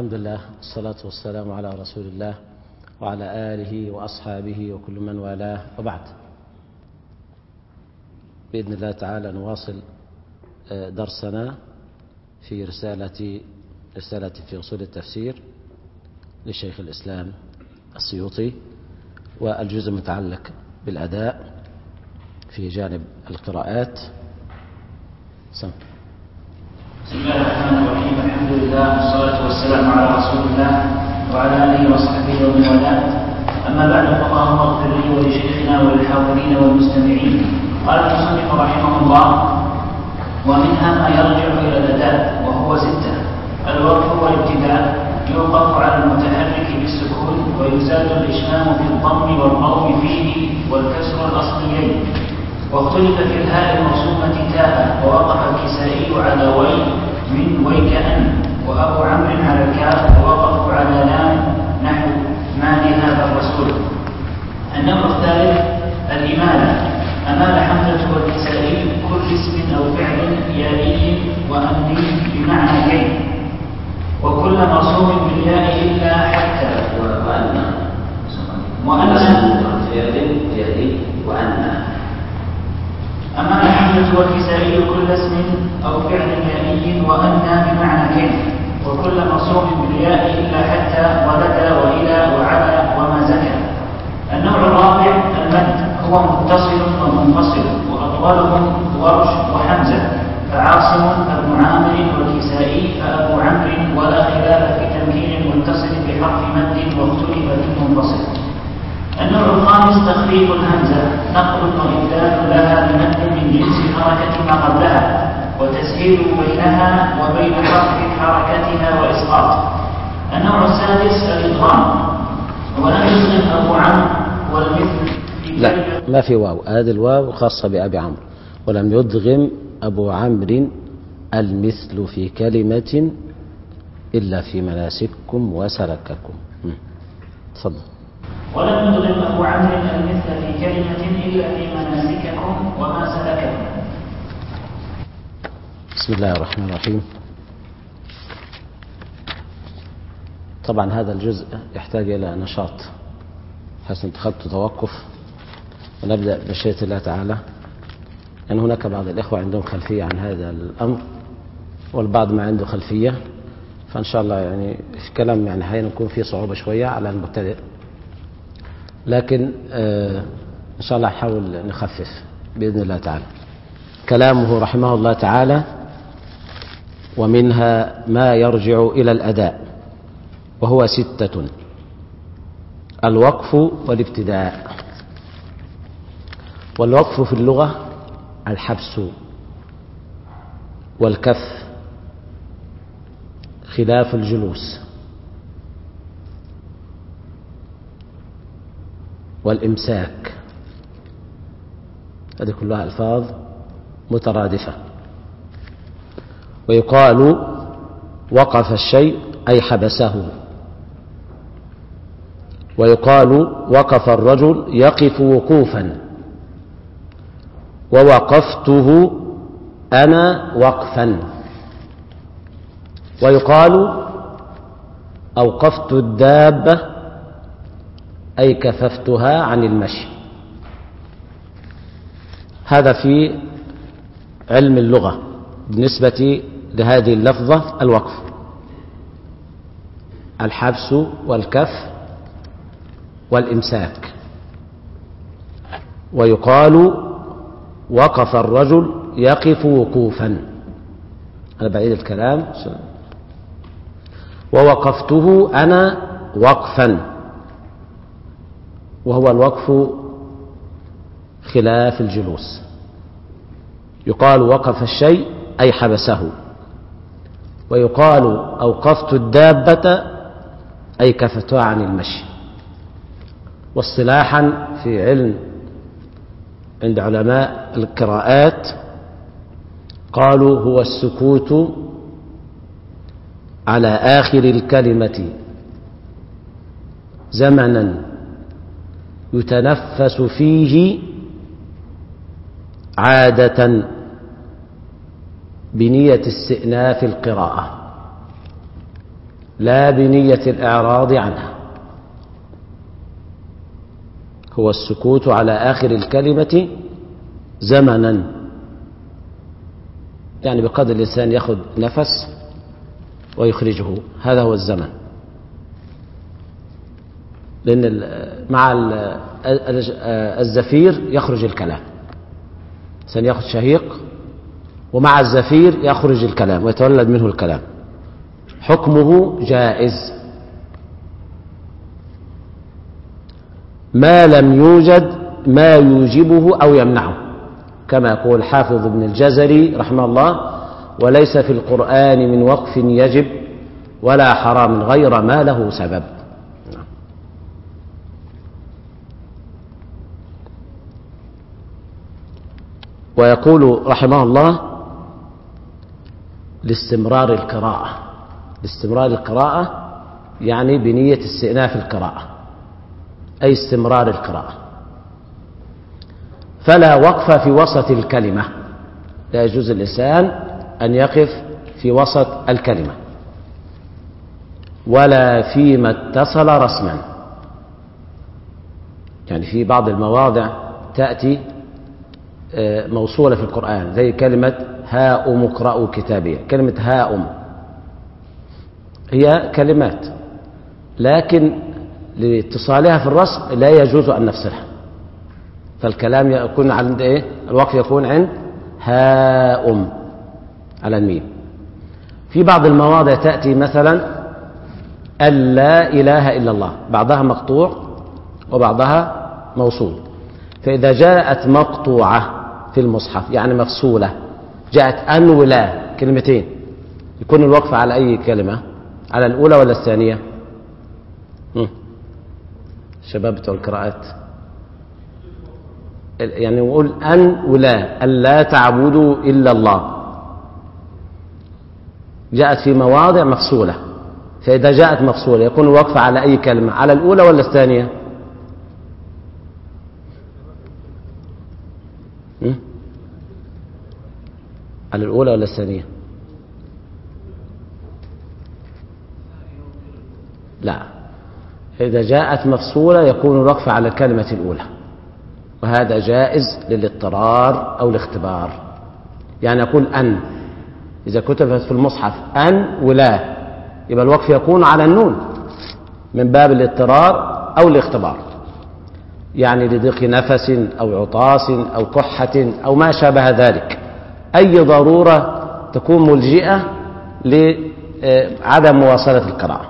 الحمد لله والصلاة والسلام على رسول الله وعلى آله وأصحابه وكل من والاه وبعد بإذن الله تعالى نواصل درسنا في رسالة رسالة في أصول التفسير لشيخ الإسلام السيوطي والجزء المتعلق بالأداء في جانب القراءات سم. بسم الله الرحمن لله والصلاة والسلام على رسول الله وعلى آله وصحبه ومن والاه. أما بعد فاللهم اغفر لي ولشيخنا وللحاضرين والمستمعين. قال المصنف رحمه الله ومنها ما يرجع إلى الأداء وهو ستة الوقف والابتداء يوقف على المتحرك بالسكون ويزاد الإشمام في الضم والضم فيه والكسر الأصليين. واختلف في الهاء المرسومة تاء ووقف الكسائي على وي من ويكأن وأبو عمرو على الكاف ووقفوا على لام نحو ما لهذا الرسول. النوع الثالث الإمالة. أمال حمزة والكسائي كل اسم أو فعل يائي وأمني بمعنى كي وكل مرسوم بالياء إلا حتى. وأن وأن فعل يائي وأن أما الحمزة والكسائي كل اسم أو فعل يائي وأنى بمعنى كيف وكل مرسوم بالياء إلا حتى ولدى وإلى وعلى وما زكى النوع الرابع المد هو متصل ومنفصل وأطولهم ورش وحمزة. فعاصم ابن عامر والكسائي فأبو عمرو ولا خلاف في تمكين المتصل بحرف مد واختلف في المنفصل النوع الخامس تخفيف الهمزة نقل وإبدال لها بمد من جنس حركة ما قبلها وتسهيل بينها وبين حرف حركتها وإسقاط. النوع السادس الإدغام ولم يسلم أبو عمرو والمثل لا ما في واو. هذه الواو خاصة بأبي عمرو. ولم يدغم أبو عمرو المثل في كلمة إلا في مناسككم وسلككم. تفضل. ولم يدغم أبو عمرو المثل في كلمة إلا في مناسككم وما سلككم. بسم الله الرحمن الرحيم. طبعا هذا الجزء يحتاج إلى نشاط حيث اتخذت توقف. ونبدأ بمشيئة الله تعالى. لأن يعني هناك بعض الإخوة عندهم خلفية عن هذا الأمر والبعض ما عنده خلفية. فإن شاء الله يعني في كلام يعني حين يكون فيه صعوبة شوية على المبتدئ. لكن آه إن شاء الله نحاول نخفف بإذن الله تعالى. كلامه رحمه الله تعالى ومنها ما يرجع إلى الأداء وهو ستة الوقف والابتداء. والوقف في اللغة الحبس والكف خلاف الجلوس. والإمساك. هذه كلها ألفاظ مترادفة. ويقال وقف الشيء أي حبسه. ويقال وقف الرجل يقف وقوفا. ووقفته أنا وقفا. ويقال أوقفت الدابة أي كففتها عن المشي. هذا في علم اللغة بالنسبة لهذه اللفظة الوقف. الحبس والكف والإمساك. ويقال وقف الرجل يقف وقوفا. أنا بعيد الكلام. ووقفته أنا وقفا. وهو الوقف خلاف الجلوس. يقال وقف الشيء أي حبسه. ويقال أوقفت الدابة أي كفتها عن المشي. واصطلاحا في علم عند علماء القراءات قالوا هو السكوت على آخر الكلمة. زمنا يتنفس فيه عادة بنية استئناف القراءة لا بنية الإعراض عنها. هو السكوت على آخر الكلمة زمنا. يعني بقدر الإنسان يأخذ نفس ويخرجه. هذا هو الزمن. لأن مع الزفير يخرج الكلام. الإنسان يأخذ شهيق ومع الزفير يخرج الكلام ويتولد منه الكلام. حكمه جائز. ما لم يوجد ما يوجبه أو يمنعه. كما يقول حافظ ابن الجزري رحمه الله وليس في القرآن من وقف يجب ولا حرام غير ما له سبب. ويقول رحمه الله لاستمرار القراءة. لاستمرار القراءة يعني بنية استئناف القراءة أي استمرار القراءة. فلا وقف في وسط الكلمة. لا يجوز الإنسان أن يقف في وسط الكلمة. ولا فيما اتصل رسما. يعني في بعض المواضع تأتي موصولة في القرآن زي كلمة هاؤم اقرأوا كتابية كلمة هاؤم. هي كلمات لكن لاتصالها في الرسم لا يجوز أن نفصلها فالكلام يكون عند إيه؟ الوقف يكون عند هاؤم على الميم. في بعض المواضع تأتي مثلا ألا إله إلا الله بعضها مقطوع وبعضها موصول. فإذا جاءت مقطوعة في المصحف يعني مفصولة جاءت أن ولا كلمتين. يكون الوقف على أي كلمة؟ على الأولى ولا الثانية؟ شباب بتوع القراءات. يعني نقول أن ولا ألا تعبدوا إلا الله. جاءت في مواضع مفصولة فإذا جاءت مفصولة يكون الوقف على أي كلمة؟ على الأولى ولا الثانية؟ على الأولى ولا الثانية؟ لا. إذا جاءت مفصولة يكون الوقف على الكلمة الأولى. وهذا جائز للاضطرار أو الاختبار. يعني أقول أن. إذا كتبت في المصحف أن ولا يبقى الوقف يكون على النون من باب الاضطرار أو الاختبار. يعني لضيق نفس أو عطاس أو كحة أو ما شابه ذلك. أي ضرورة تكون ملجئة لعدم مواصلة القراءة.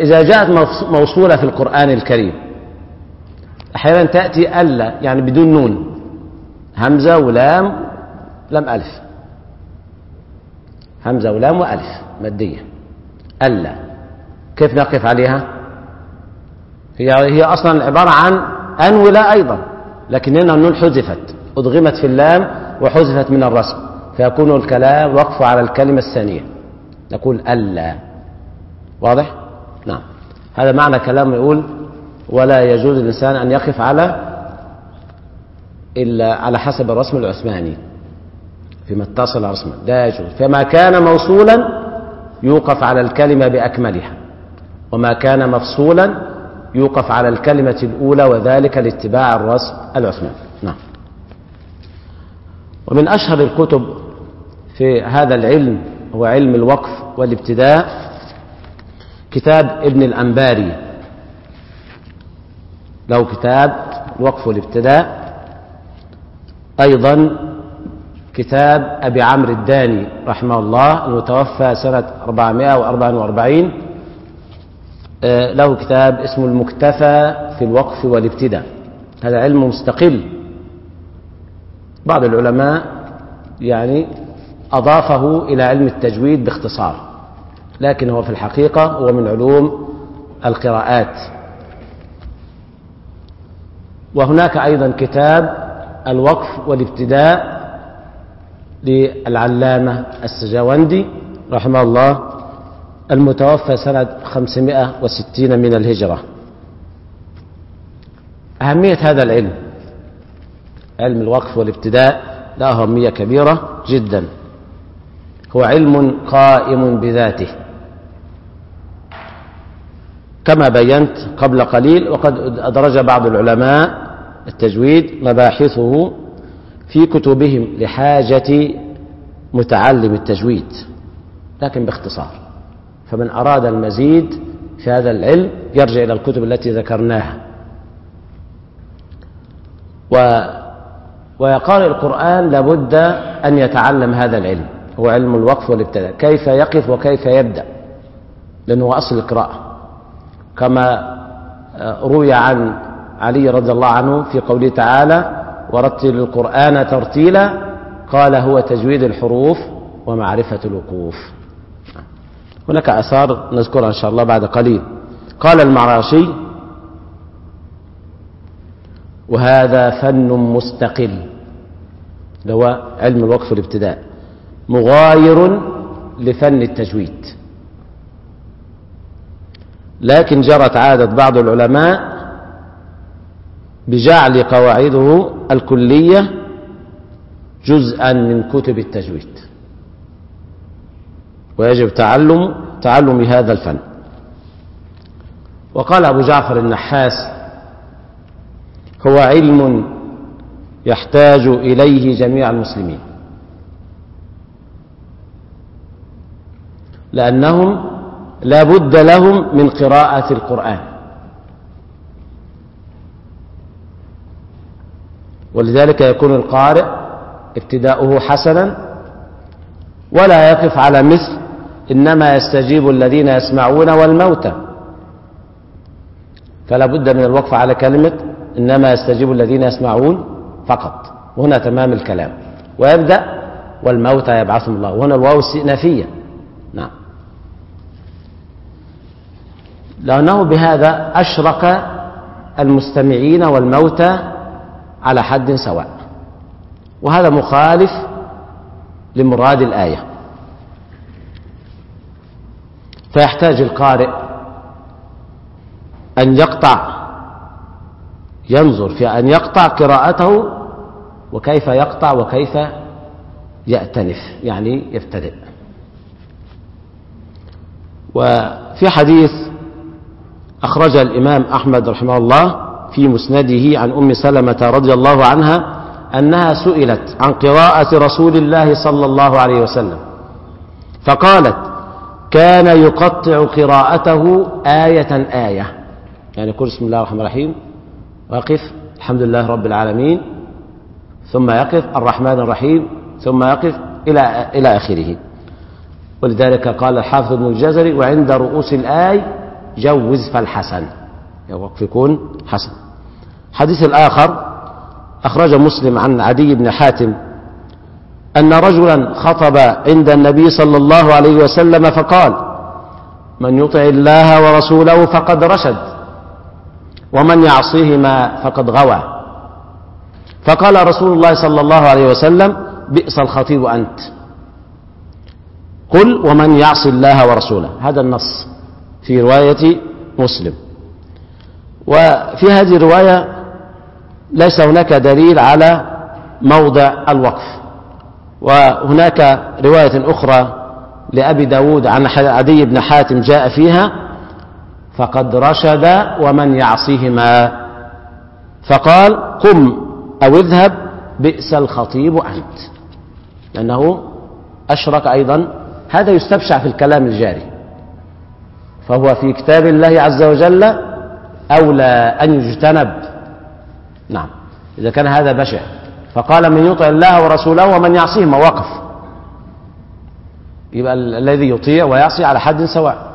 إذا جاءت موصولة في القرآن الكريم أحيانا تأتي ألا يعني بدون نون همزة ولام لم ألف. همزة ولام وألف مادية. ألا. كيف نقف عليها؟ هي هي أصلا عبارة عن أن ولا أيضا لكن هنا النون حذفت أدغمت في اللام وحذفت من الرسم فيكون الكلام وقف على الكلمة الثانية. نقول ألا. واضح؟ نعم. هذا معنى كلام يقول ولا يجوز للإنسان أن يقف على إلا على حسب الرسم العثماني فيما اتصل رسما. لا يجوز. فما كان موصولا يوقف على الكلمة بأكملها وما كان مفصولا يوقف على الكلمة الأولى وذلك لاتباع الرسم العثماني. نعم. ومن أشهر الكتب في هذا العلم هو علم الوقف والابتداء كتاب ابن الأنباري. له كتاب الوقف والابتداء. أيضا كتاب أبي عمرو الداني رحمه الله المتوفى سنة 444 له كتاب اسمه المكتفى في الوقف والابتداء. هذا علم مستقل. بعض العلماء يعني أضافه إلى علم التجويد باختصار لكن هو في الحقيقة هو من علوم القراءات. وهناك أيضا كتاب الوقف والابتداء للعلامة السجاوندي رحمه الله. المتوفى سنة 560 من الهجرة. أهمية هذا العلم علم الوقف والابتداء له أهمية كبيرة جدا. هو علم قائم بذاته. كما بينت قبل قليل وقد أدرج بعض العلماء التجويد مباحثه في كتبهم لحاجة متعلم التجويد لكن باختصار. فمن أراد المزيد في هذا العلم يرجع إلى الكتب التي ذكرناها. و ويقرأ القرآن لابد أن يتعلم هذا العلم هو علم الوقف والابتداء كيف يقف وكيف يبدأ لأنه أصل القراءة. كما روي عن علي رضي الله عنه في قوله تعالى ورتل القرآن ترتيلا قال هو تجويد الحروف ومعرفة الوقوف. هناك آثار نذكرها إن شاء الله بعد قليل. قال المعراشي وهذا فن مستقل. اللي هو علم الوقف والابتداء. مغاير لفن التجويد. لكن جرت عادة بعض العلماء بجعل قواعده الكلية جزءا من كتب التجويد. ويجب تعلم تعلم هذا الفن. وقال أبو جعفر النحاس هو علم يحتاج إليه جميع المسلمين. لأنهم لا بد لهم من قراءة القرآن. ولذلك يكون القارئ ابتداؤه حسنا ولا يقف على مثل إنما يستجيب الذين يسمعون والموتى فلا بد من الوقف على كلمة إنما يستجيب الذين يسمعون فقط. وهنا تمام الكلام. ويبدأ والموتى يبعثهم الله. وهنا الواو استئنافية نعم. لأنه بهذا أشرك المستمعين والموتى على حد سواء. وهذا مخالف لمراد الآية. فيحتاج القارئ أن يقطع ينظر في أن يقطع قراءته وكيف يقطع وكيف يأتنف يعني يبتدئ. وفي حديث أخرج الإمام أحمد رحمه الله في مسنده عن أم سلمة رضي الله عنها أنها سئلت عن قراءة رسول الله صلى الله عليه وسلم فقالت كان يقطع قراءته آية آية. يعني يقول بسم الله الرحمن الرحيم. ويقف الحمد لله رب العالمين. ثم يقف. الرحمن الرحيم. ثم يقف إلى إلى آخره. ولذلك قال الحافظ ابن الجزري وعند رؤوس الآي جوز فالحسن. الوقف يكون حسن. حديث الآخر أخرج مسلم عن عدي بن حاتم أن رجلا خطب عند النبي صلى الله عليه وسلم فقال من يطع الله ورسوله فقد رشد ومن يعصيهما فقد غوى. فقال رسول الله صلى الله عليه وسلم بئس الخطيب أنت. قل ومن يعص الله ورسوله. هذا النص في رواية مسلم. وفي هذه الرواية ليس هناك دليل على موضع الوقف. وهناك رواية أخرى لأبي داود عن عدي بن حاتم جاء فيها فقد رشد ومن يعصيهما. فقال قم أو اذهب بئس الخطيب أنت. لأنه أشرك أيضا. هذا يستبشع في الكلام الجاري. فهو في كتاب الله عز وجل أولى أن يجتنب. نعم إذا كان هذا بشع. فقال من يطع الله ورسوله ومن يعصيهما وقف. يبقى الذي يطيع ويعصي على حد سواء.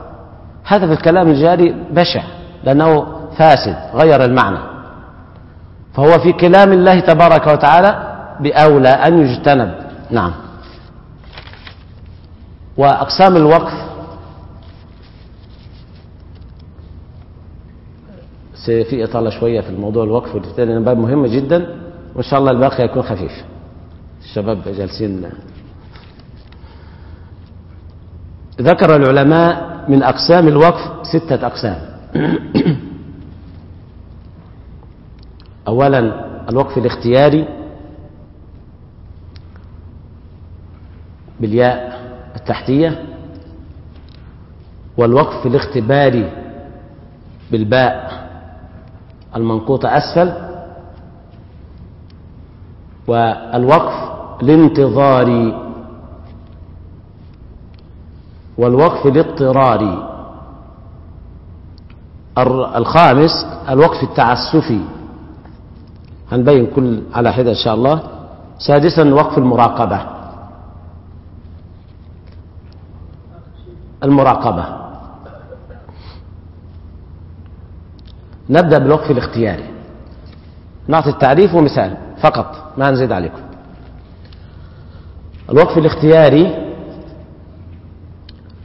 هذا في الكلام الجاري بشع لأنه فاسد غير المعنى. فهو في كلام الله تبارك وتعالى بأولى أن يجتنب. نعم. وأقسام الوقف. في إطالة شوية في الموضوع الوقف لأنه باب مهم جدا. وإن شاء الله الباقي يكون خفيف. الشباب جالسين. ذكر العلماء من أقسام الوقف ستة أقسام. أولا الوقف الاختياري بالياء التحتية والوقف الاختباري بالباء المنقوطة أسفل والوقف الانتظاري والوقف الاضطراري الخامس الوقف التعسفي هنبين كل على حدة إن شاء الله. سادسا وقف المراقبة. المراقبة. نبدأ بالوقف الاختياري. نعطي التعريف ومثال. فقط ما نزيد عليكم. الوقف الاختياري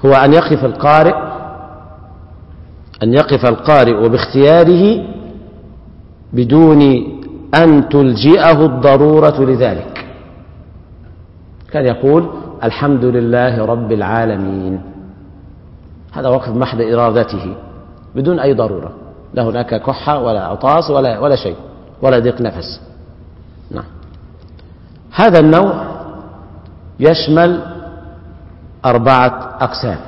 هو أن يقف القارئ أن يقف القارئ باختياره بدون أن تلجئه الضرورة لذلك. كان يقول الحمد لله رب العالمين. هذا وقف محض إرادته بدون أي ضرورة. لا هناك كحة ولا عطاس ولا ولا شيء ولا ضيق نفس. نعم. هذا النوع يشمل أربعة أقسام.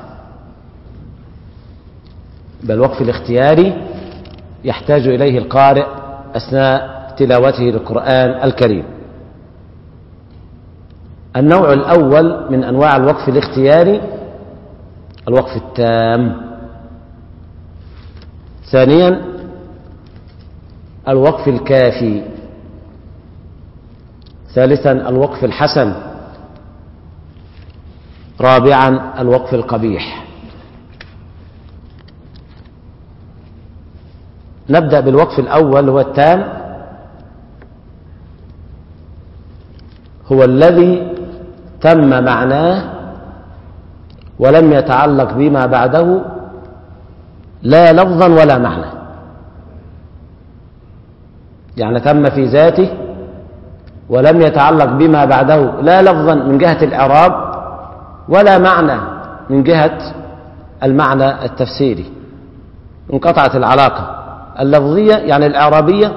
بل الوقف الاختياري يحتاج إليه القارئ أثناء تلاوته للقرآن الكريم. النوع الأول من أنواع الوقف الاختياري الوقف التام. ثانيا الوقف الكافي. ثالثا الوقف الحسن. رابعا الوقف القبيح. نبدأ بالوقف الأول هو التام. هو الذي تم معناه ولم يتعلق بما بعده لا لفظا ولا معنى. يعني تم في ذاته ولم يتعلق بما بعده لا لفظا من جهة الإعراب ولا معنى من جهة المعنى التفسيري. انقطعت العلاقة اللفظية يعني الإعرابية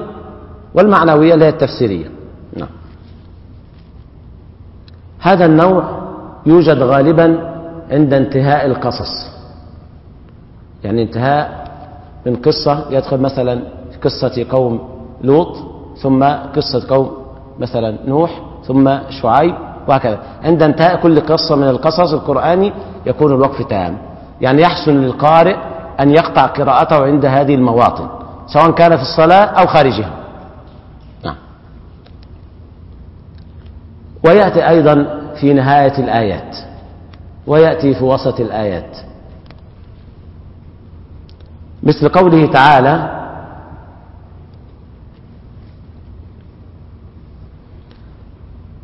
والمعنوية اللي هي التفسيرية. نعم. هذا النوع يوجد غالبا عند انتهاء القصص. يعني انتهاء من قصة يدخل مثلا قصة قوم لوط ثم قصة قوم مثلا نوح ثم شعيب وهكذا. عند انتهاء كل قصة من القصص القرآني يكون الوقف تام. يعني يحسن للقارئ أن يقطع قراءته عند هذه المواطن سواء كان في الصلاة أو خارجها. نعم. ويأتي أيضا في نهاية الآيات. ويأتي في وسط الآيات. مثل قوله تعالى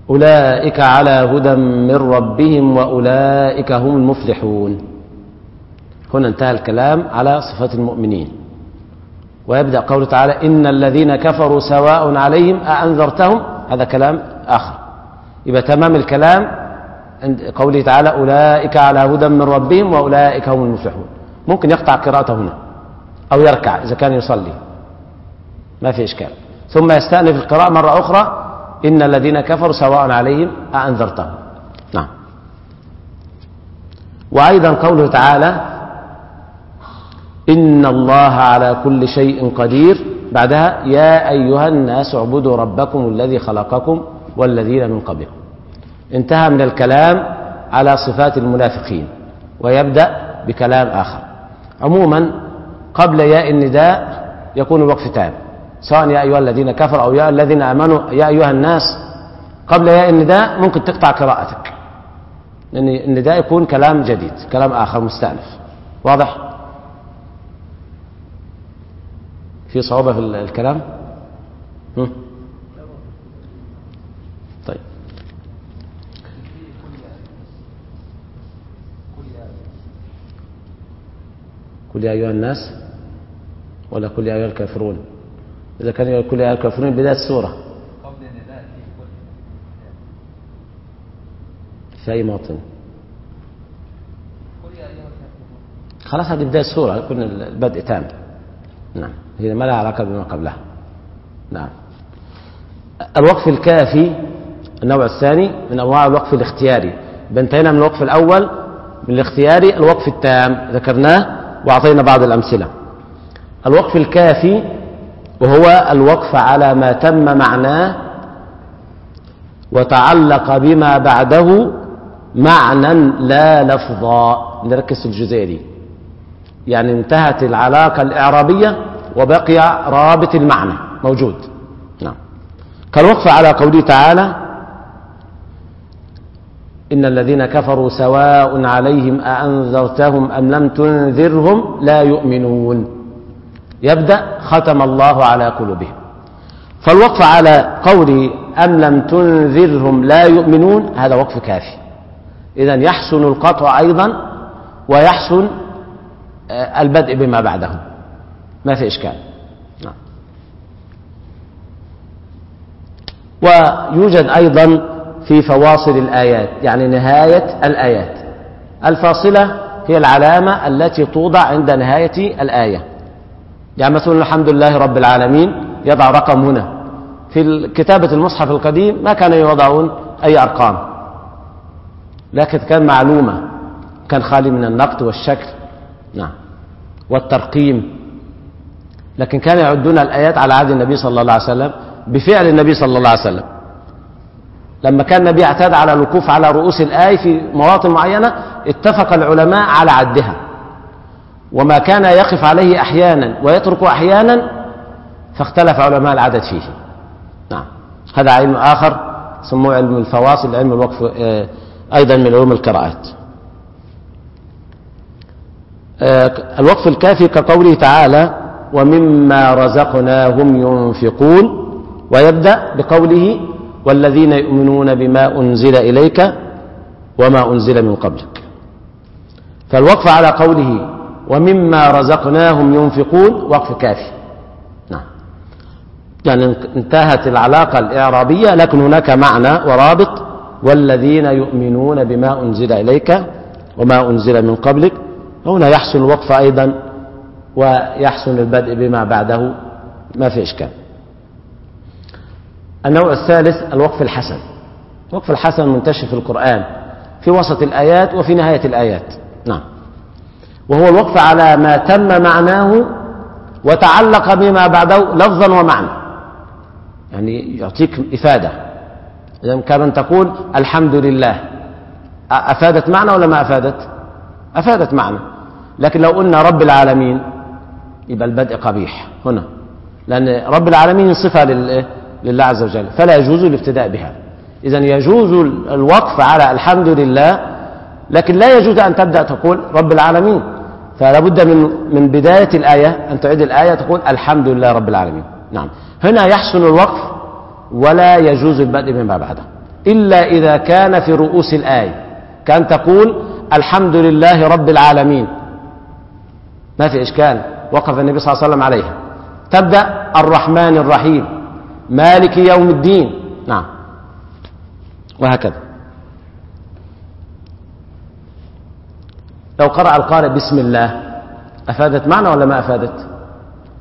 أولئك على هدى من ربهم وأولئك هم المفلحون. هنا انتهى الكلام على صفات المؤمنين. ويبدأ قوله تعالى إن الذين كفروا سواء عليهم أأنذرتهم؟ هذا كلام آخر. يبقى تمام الكلام عند قوله تعالى أولئك على هدى من ربهم وأولئك هم المفلحون. ممكن يقطع قراءته هنا أو يركع إذا كان يصلي. ما في إشكال. ثم يستأنف القراءة مرة أخرى إن الذين كفروا سواء عليهم أأنذرتهم. نعم. وأيضا قوله تعالى إن الله على كل شيء قدير. بعدها يا أيها الناس اعبدوا ربكم الذي خلقكم والذين من قبلكم. انتهى من الكلام على صفات المنافقين ويبدأ بكلام آخر. عموما قبل ياء النداء يكون الوقف تام. سواء يا أيها الذين كفروا أو يا الذين آمنوا يا أيها الناس قبل ياء النداء ممكن تقطع قراءتك لأن النداء يكون كلام جديد كلام آخر مستأنف واضح؟ في صعوبة في الكلام؟ هم؟ طيب قل يا أيها الناس ولا قل يا أيها الكافرون إذا كان يقول الكافرون بداية السورة في أي موطن؟ خلاص هذه بداية السورة يكون البدء تام. نعم. هي ما لها علاقة بما قبلها. نعم. الوقف الكافي النوع الثاني من أنواع الوقف الاختياري. انتهينا من الوقف الأول من الاختياري الوقف التام. ذكرناه وأعطينا بعض الأمثلة. الوقف الكافي وهو الوقف على ما تم معناه وتعلق بما بعده معنى لا لفظا نركز في الجزئية دي. يعني انتهت العلاقة الإعرابية وبقي رابط المعنى موجود. نعم. كالوقف على قوله تعالى إن الذين كفروا سواء عليهم أأنذرتهم أم لم تنذرهم لا يؤمنون. يبدأ ختم الله على قلوبهم. فالوقف على قوله أم لم تنذرهم لا يؤمنون هذا وقف كافي. إذا يحسن القطع أيضا ويحسن آه، البدء بما بعده ما في إشكال. نعم. ويوجد أيضا في فواصل الآيات يعني نهاية الآيات. الفاصلة هي العلامة التي توضع عند نهاية الآية. يعني مثلا الحمد لله رب العالمين يضع رقم هنا. في كتابة المصحف القديم ما كانوا يوضعون أي أرقام. لكن كان معلومة كان خالي من النقد والشكل نعم والترقيم. لكن كانوا يعدون الآيات على عهد النبي صلى الله عليه وسلم بفعل النبي صلى الله عليه وسلم. لما كان النبي اعتاد على الوقوف على رؤوس الآية في مواطن معينة اتفق العلماء على عدها. وما كان يقف عليه أحيانا ويترك أحيانا فاختلف علماء العدد فيه. نعم. هذا علم آخر سموه علم الفواصل علم الوقف آه، أيضا من علوم القراءات. آه، الوقف الكافي كقوله تعالى ومما رزقناهم ينفقون ويبدأ بقوله والذين يؤمنون بما أنزل إليك وما أنزل من قبلك فالوقف على قوله ومما رزقناهم ينفقون وقف كافي. نعم. يعني انتهت العلاقة الإعرابية لكن هناك معنى ورابط. والذين يؤمنون بما أنزل إليك وما أنزل من قبلك. هنا يحسن الوقف أيضا ويحسن البدء بما بعده. ما في إشكال. النوع الثالث الوقف الحسن. الوقف الحسن منتشر في القرآن في وسط الآيات وفي نهاية الآيات. نعم. وهو الوقف على ما تم معناه وتعلق بما بعده لفظا ومعنى. يعني يعطيك إفادة. إذا كان تقول الحمد لله. أفادت معنى ولا ما أفادت؟ أفادت معنى. لكن لو قلنا رب العالمين يبقى البدء قبيح. هنا. لأن رب العالمين صفة لله عز وجل. فلا يجوز الابتداء بها. إذا يجوز الوقف على الحمد لله لكن لا يجوز أن تبدأ تقول رب العالمين. فلا بد من من بداية الآية أن تعيد الآية تقول الحمد لله رب العالمين. نعم. هنا يحسن الوقف ولا يجوز البدء بما بعده. إلا إذا كان في رؤوس الآية. كان تقول الحمد لله رب العالمين. ما في إشكال. وقف النبي صلى الله عليه وسلم عليها. تبدأ الرحمن الرحيم. مالك يوم الدين. نعم. وهكذا. لو قرأ القارئ بسم الله أفادت معنى ولا ما أفادت؟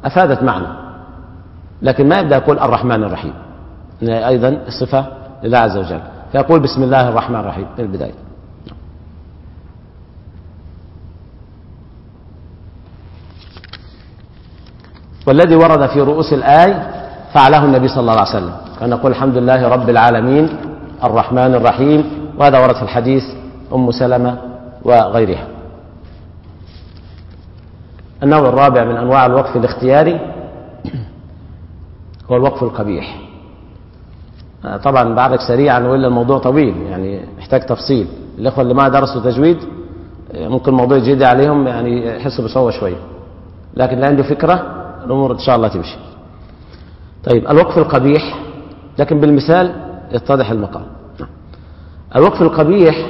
أفادت معنى. لكن ما يبدأ يقول الرحمن الرحيم. أيضا الصفة لله عز وجل. فيقول بسم الله الرحمن الرحيم من البداية. والذي ورد في رؤوس الآية فعله النبي صلى الله عليه وسلم. كان يقول الحمد لله رب العالمين الرحمن الرحيم. وهذا ورد في الحديث أم سلمة وغيرها. النوع الرابع من أنواع الوقف الاختياري هو الوقف القبيح. طبعا بعدك سريعا وإلا الموضوع طويل يعني يحتاج تفصيل. الإخوة اللي ما درسوا تجويد ممكن الموضوع جديد عليهم يعني يحسوا بصعوبة شوية لكن اللي عنده فكرة الأمور إن شاء الله تمشي. طيب الوقف القبيح لكن بالمثال يتضح المقام. الوقف القبيح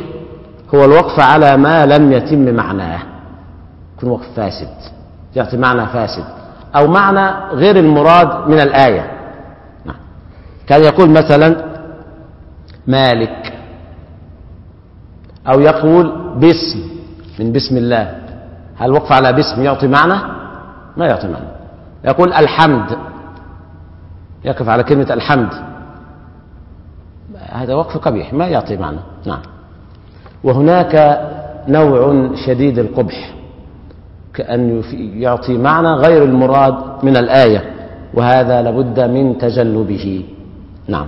هو الوقف على ما لم يتم معناه. يكون وقف فاسد. يعطي معنى فاسد أو معنى غير المراد من الآية. نعم. كان يقول مثلا مالك. أو يقول باسم من بسم الله. هل وقف على باسم يعطي معنى ما يعطي معنى يقول الحمد. يقف على كلمة الحمد. هذا وقف قبيح ما يعطي معنى نعم. وهناك نوع شديد القبح. كأن يعطي معنى غير المراد من الآية وهذا لابد من تجنبه نعم.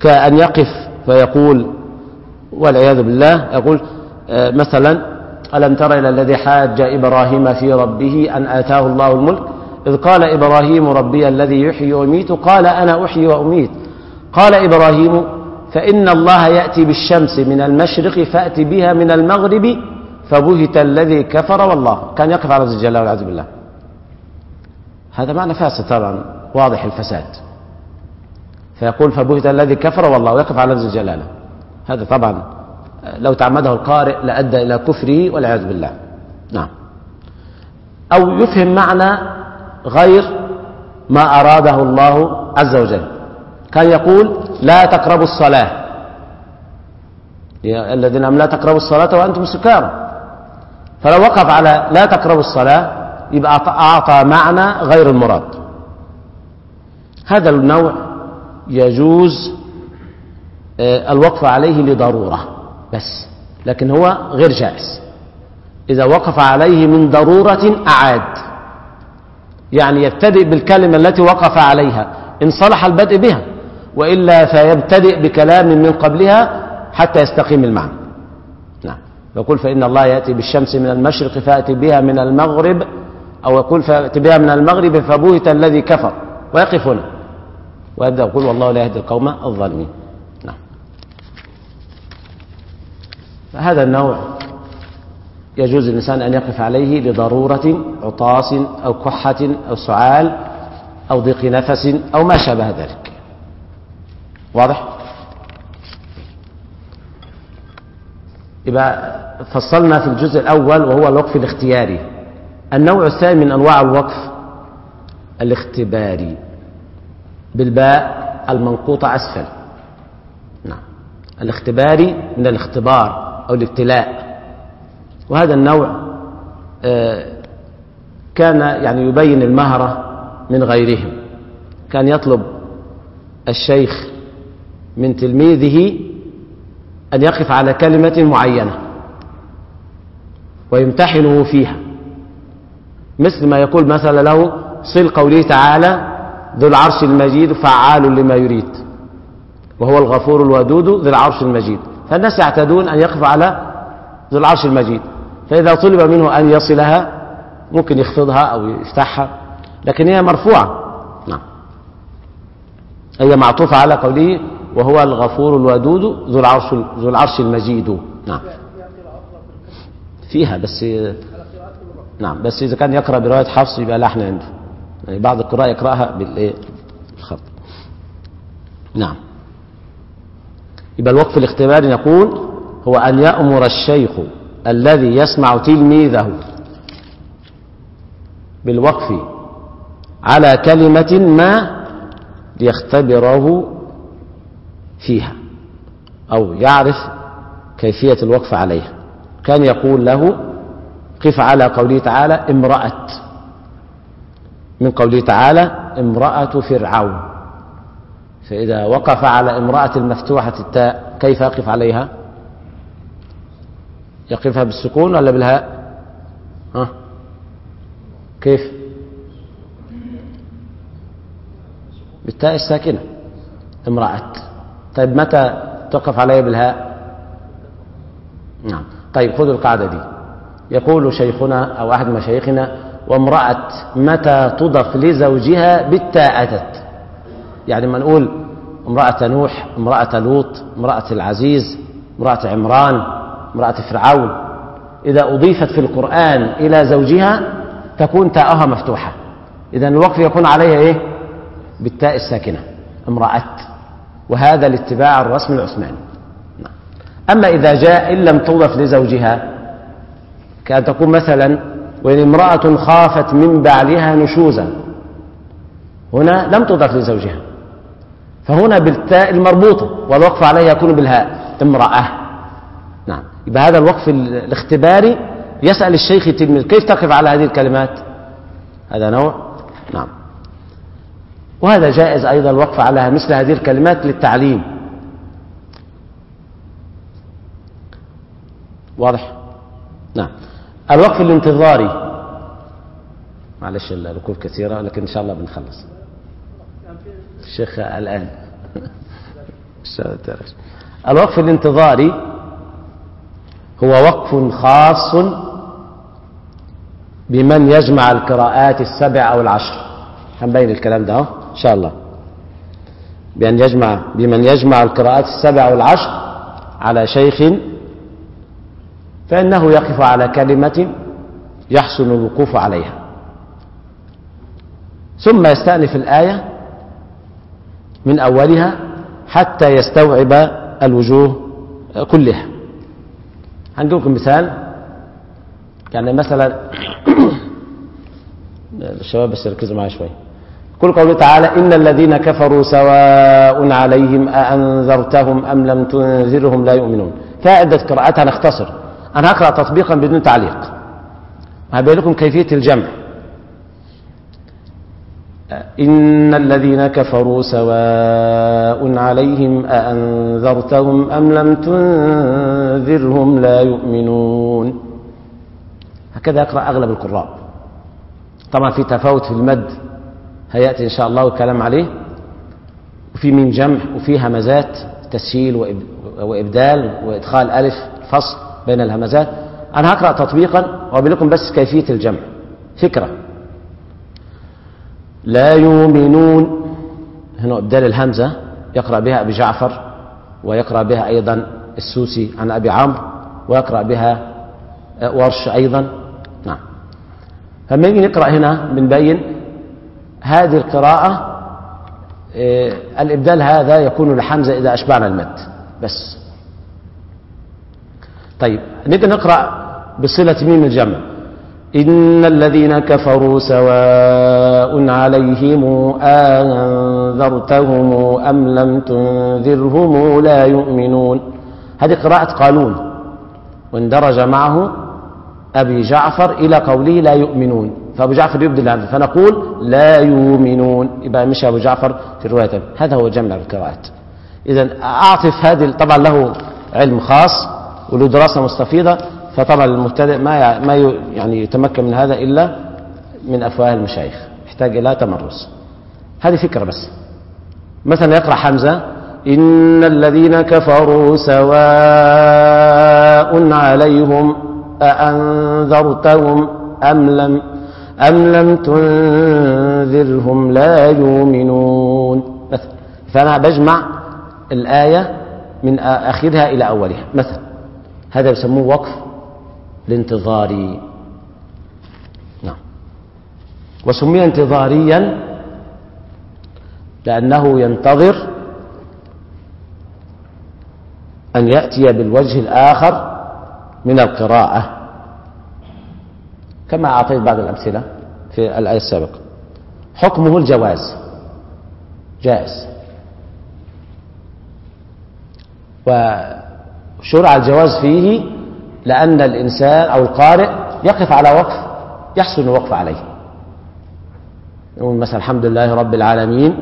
كأن يقف فيقول والعياذ بالله يقول آه، مثلا ألم تر إلى الذي حاج إبراهيم في ربه أن آتاه الله الملك؟ إذ قال إبراهيم ربي الذي يحيي ويميت قال أنا أحيي وأميت. قال إبراهيم فإن الله يأتي بالشمس من المشرق فأتي بها من المغرب فبهت الذي كفر والله. كان يقف على الجلال والعياذ بالله. هذا معنى فاسد طبعا واضح الفساد. فيقول فبهت الذي كفر والله ويقف على لفظ الجلاله هذا طبعا لو تعمده القارئ لأدى إلى كفره والعياذ بالله. نعم. أو يفهم معنى غير ما أراده الله عز وجل. كان يقول لا تقربوا الصلاة. الذين لا تقربوا الصلاة وأنتم سكارى. فلو وقف على لا تقربوا الصلاة يبقى أعطى- معنى غير المراد. هذا النوع يجوز آه، الوقف عليه لضرورة بس لكن هو غير جائز. إذا وقف عليه من ضرورة أعاد. يعني يبتدئ بالكلمة التي وقف عليها إن صلح البدء بها وإلا فيبتدئ بكلام من قبلها حتى يستقيم المعنى. يقول فإن الله يأتي بالشمس من المشرق فأتي بها من المغرب أو يقول فأتي بها من المغرب فبهت الذي كفر. ويقف هنا. ويبدأ يقول والله لا يهدي القوم الظالمين. نعم. فهذا النوع يجوز الإنسان أن يقف عليه لضرورة عطاس أو كحة أو سعال أو ضيق نفس أو ما شابه ذلك. واضح؟ يبقى فصلنا في الجزء الأول وهو الوقف الاختياري. النوع الثاني من أنواع الوقف الاختباري. بالباء المنقوطة أسفل. نعم. الاختباري من الاختبار أو الابتلاء. وهذا النوع آه، كان يعني يبين المهرة من غيرهم. كان يطلب الشيخ من تلميذه أن يقف على كلمة معينة ويمتحنه فيها مثل ما يقول مثلا له صل قوله تعالى ذو العرش المجيد فعال لما يريد وهو الغفور الودود ذو العرش المجيد فالناس يعتادون أن يقف على ذو العرش المجيد فإذا طلب منه أن يصلها ممكن يخفضها أو يفتحها لكن هي مرفوعة نعم. هي معطوفة على قوله وهو الغفور الودود ذو العرش ذو العرش المجيد. نعم. فيها بس نعم بس إذا كان يقرأ برواية حفص يبقى لحن عنده يعني بعض القراء يقرأها بالإيه؟ الخط نعم. يبقى الوقف الاختباري نقول هو أن يأمر الشيخ الذي يسمع تلميذه بالوقف على كلمة ما ليختبره فيها أو يعرف كيفية الوقف عليها. كان يقول له قف على قوله تعالى امرأة. من قوله تعالى امرأة فرعون. فإذا وقف على امرأة المفتوحة التاء كيف يقف عليها؟ يقفها بالسكون ولا بالهاء؟ ها؟ كيف؟ بالتاء الساكنة. امرأة. طيب متى توقف عليها بالهاء؟ نعم. طيب خذوا القاعدة دي. يقول شيخنا أو أحد مشايخنا وامرأة متى تضف لزوجها بالتاء أتت يعني ما نقول امرأة نوح امرأة لوط امرأة العزيز امرأة عمران امرأة فرعون. إذا أضيفت في القرآن إلى زوجها تكون تاءها مفتوحة. إذا الوقف يكون عليها إيه؟ بالتاء الساكنة. امرأة وهذا لاتباع الرسم العثماني. أما إذا جاء إن لم تضف لزوجها كأن تقول مثلا وإن امرأة خافت من بعلها نشوزا. هنا لم تضف لزوجها. فهنا بالتاء المربوطة والوقف عليها يكون بالهاء امرأة. نعم. يبقى هذا الوقف الاختباري يسأل الشيخ التلميذ كيف تقف على هذه الكلمات؟ هذا نوع. نعم. وهذا جائز أيضا الوقف على مثل هذه الكلمات للتعليم. واضح؟ نعم. الوقف الانتظاري. معلش الركوب كثيرة لكن إن شاء الله بنخلص. الشيخ الآن. الوقف الانتظاري هو وقف خاص بمن يجمع القراءات السبع أو العشر. هنبين الكلام ده؟ إن شاء الله. بأن يجمع بمن يجمع القراءات السبع أو العشر على شيخ فإنه يقف على كلمة يحسن الوقوف عليها. ثم يستأنف الآية من أولها حتى يستوعب الوجوه كلها. هنجيب لكم مثال؟ يعني مثلا الشباب بس ركزوا معايا شوي. كل قوله تعالى إن الذين كفروا سواء عليهم أأنذرتهم أم لم تنذرهم لا يؤمنون. فيها عدة قراءات هنختصر أنا هقرأ تطبيقا بدون تعليق. هبين لكم كيفية الجمع؟ إن الذين كفروا سواء عليهم أأنذرتهم أم لم تنذرهم لا يؤمنون. هكذا يقرأ أغلب القراء. طبعا في تفاوت في المد. هيأتي إن شاء الله الكلام عليه. وفي من جمع وفي همزات تسهيل وإبدال وإدخال ألف فصل بين الهمزات. أنا هقرأ تطبيقا وأقول لكم بس كيفية الجمع. فكرة. لا يؤمنون. هنا إبدال الهمزة. يقرأ بها أبي جعفر ويقرأ بها أيضا السوسي عن أبي عمرو ويقرأ بها ورش أيضا. نعم. فلما يجي نقرأ هنا بنبين هذه القراءة الإبدال هذا يكون لحمزة إذا أشبعنا المد. بس. طيب نبدأ نقرأ بصلة ميم الجمع. إن الذين كفروا سواء عليهم أنذرتهم أم لم تنذرهم لا يؤمنون. هذه قراءة قانون. واندرج معه أبي جعفر إلى قوله لا يؤمنون. فأبو جعفر يبدل الهمزة فنقول لا يؤمنون. يبقى مش أبو جعفر في الرواية. هذا هو جمع القراءات. إذا أعطف هذه طبعا له علم خاص وله دراسة مستفيضة فطبعا المبتدئ ما ما يعني يتمكن من هذا إلا من أفواه المشايخ. يحتاج إلى تمرس. هذه فكرة بس. مثلا يقرأ حمزة إن الذين كفروا سواء عليهم أأنذرتهم أم لم أم لم تنذرهم لا يؤمنون؟ مثلا فأنا بجمع الآية من آخرها إلى أولها. مثلا هذا يسموه وقف الانتظاري نعم. وسمي انتظاريا لأنه ينتظر أن يأتي بالوجه الآخر من القراءة. كما أعطيت بعض الأمثلة في الآية السابقة. حكمه الجواز. جائز. وشرع الجواز فيه لأن الإنسان أو القارئ يقف على وقف يحسن الوقف عليه. يقول مثلا الحمد لله رب العالمين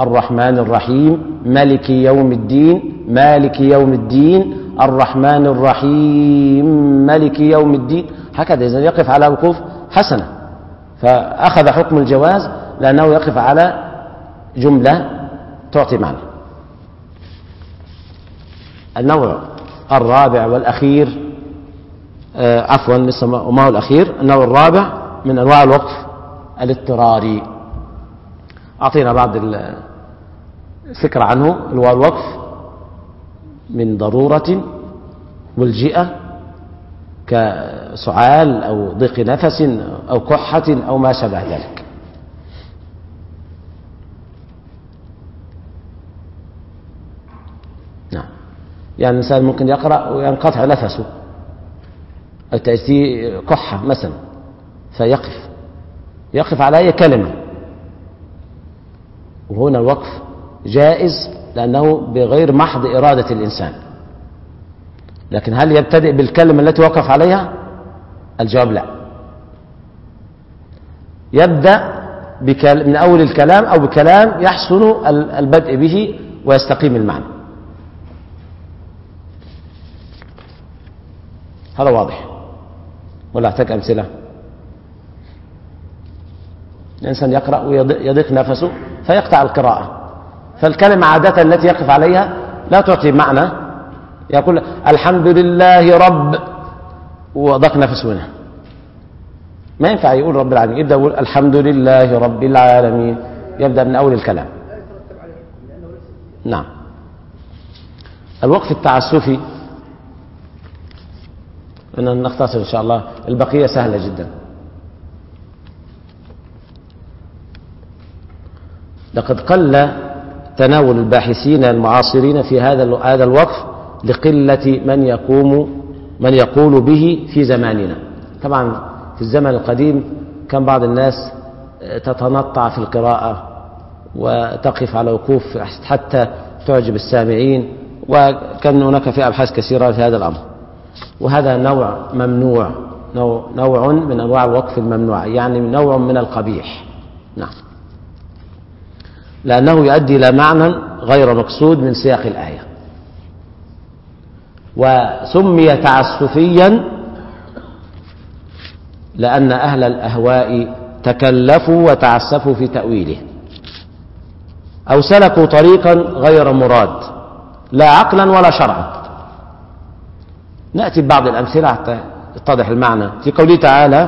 الرحمن الرحيم ملك يوم الدين مالك يوم الدين الرحمن الرحيم ملك يوم الدين. هكذا إذا يقف على وقوف حسنة. فأخذ حكم الجواز لأنه يقف على جملة تعطي معنى. النوع الرابع والأخير آه عفوا لسه ما هو الأخير؟ النوع الرابع من أنواع الوقف الاضطراري. أعطينا بعض الفكرة عنه الوقف من ضرورة ملجئة كسعال أو ضيق نفس أو كحة أو ما شابه ذلك. نعم. يعني الإنسان ممكن يقرأ وينقطع نفسه. أو تأتي كحة مثلا فيقف. يقف على أي كلمة. وهنا الوقف جائز لأنه بغير محض إرادة الإنسان. لكن هل يبتدئ بالكلمة التي وقف عليها؟ الجواب لا. يبدأ من أول الكلام أو بكلام يحسن البدء به ويستقيم المعنى. هذا واضح. ولا أحتاج أمثلة. الإنسان يقرأ ويضيق نفسه فيقطع القراءة. فالكلمة عادة التي يقف عليها لا تعطي معنى. يقول الحمد لله رب. وضاق نفسه هنا ما ينفع يقول رب العالمين يبدأ يقول الحمد لله رب العالمين. يبدأ من أول الكلام. نعم. الوقف التعسفي أن نختصر إن شاء الله البقية سهلة جدا. لقد قل تناول الباحثين المعاصرين في هذا هذا الوقف لقلة من يقوم من يقول به في زماننا. طبعا في الزمن القديم كان بعض الناس تتنطع في القراءة وتقف على وقوف حتى تعجب السامعين وكان هناك في أبحاث كثيرة في هذا الأمر. وهذا نوع ممنوع نوع, نوع من أنواع الوقف الممنوع يعني نوع من القبيح. نعم. لأنه يؤدي إلى معنى غير مقصود من سياق الآية. وسمي تعسفيا لأن أهل الأهواء تكلفوا وتعسفوا في تأويله. أو سلكوا طريقا غير مراد لا عقلا ولا شرعا. نأتي ببعض الأمثلة حتى يتضح المعنى. في قوله تعالى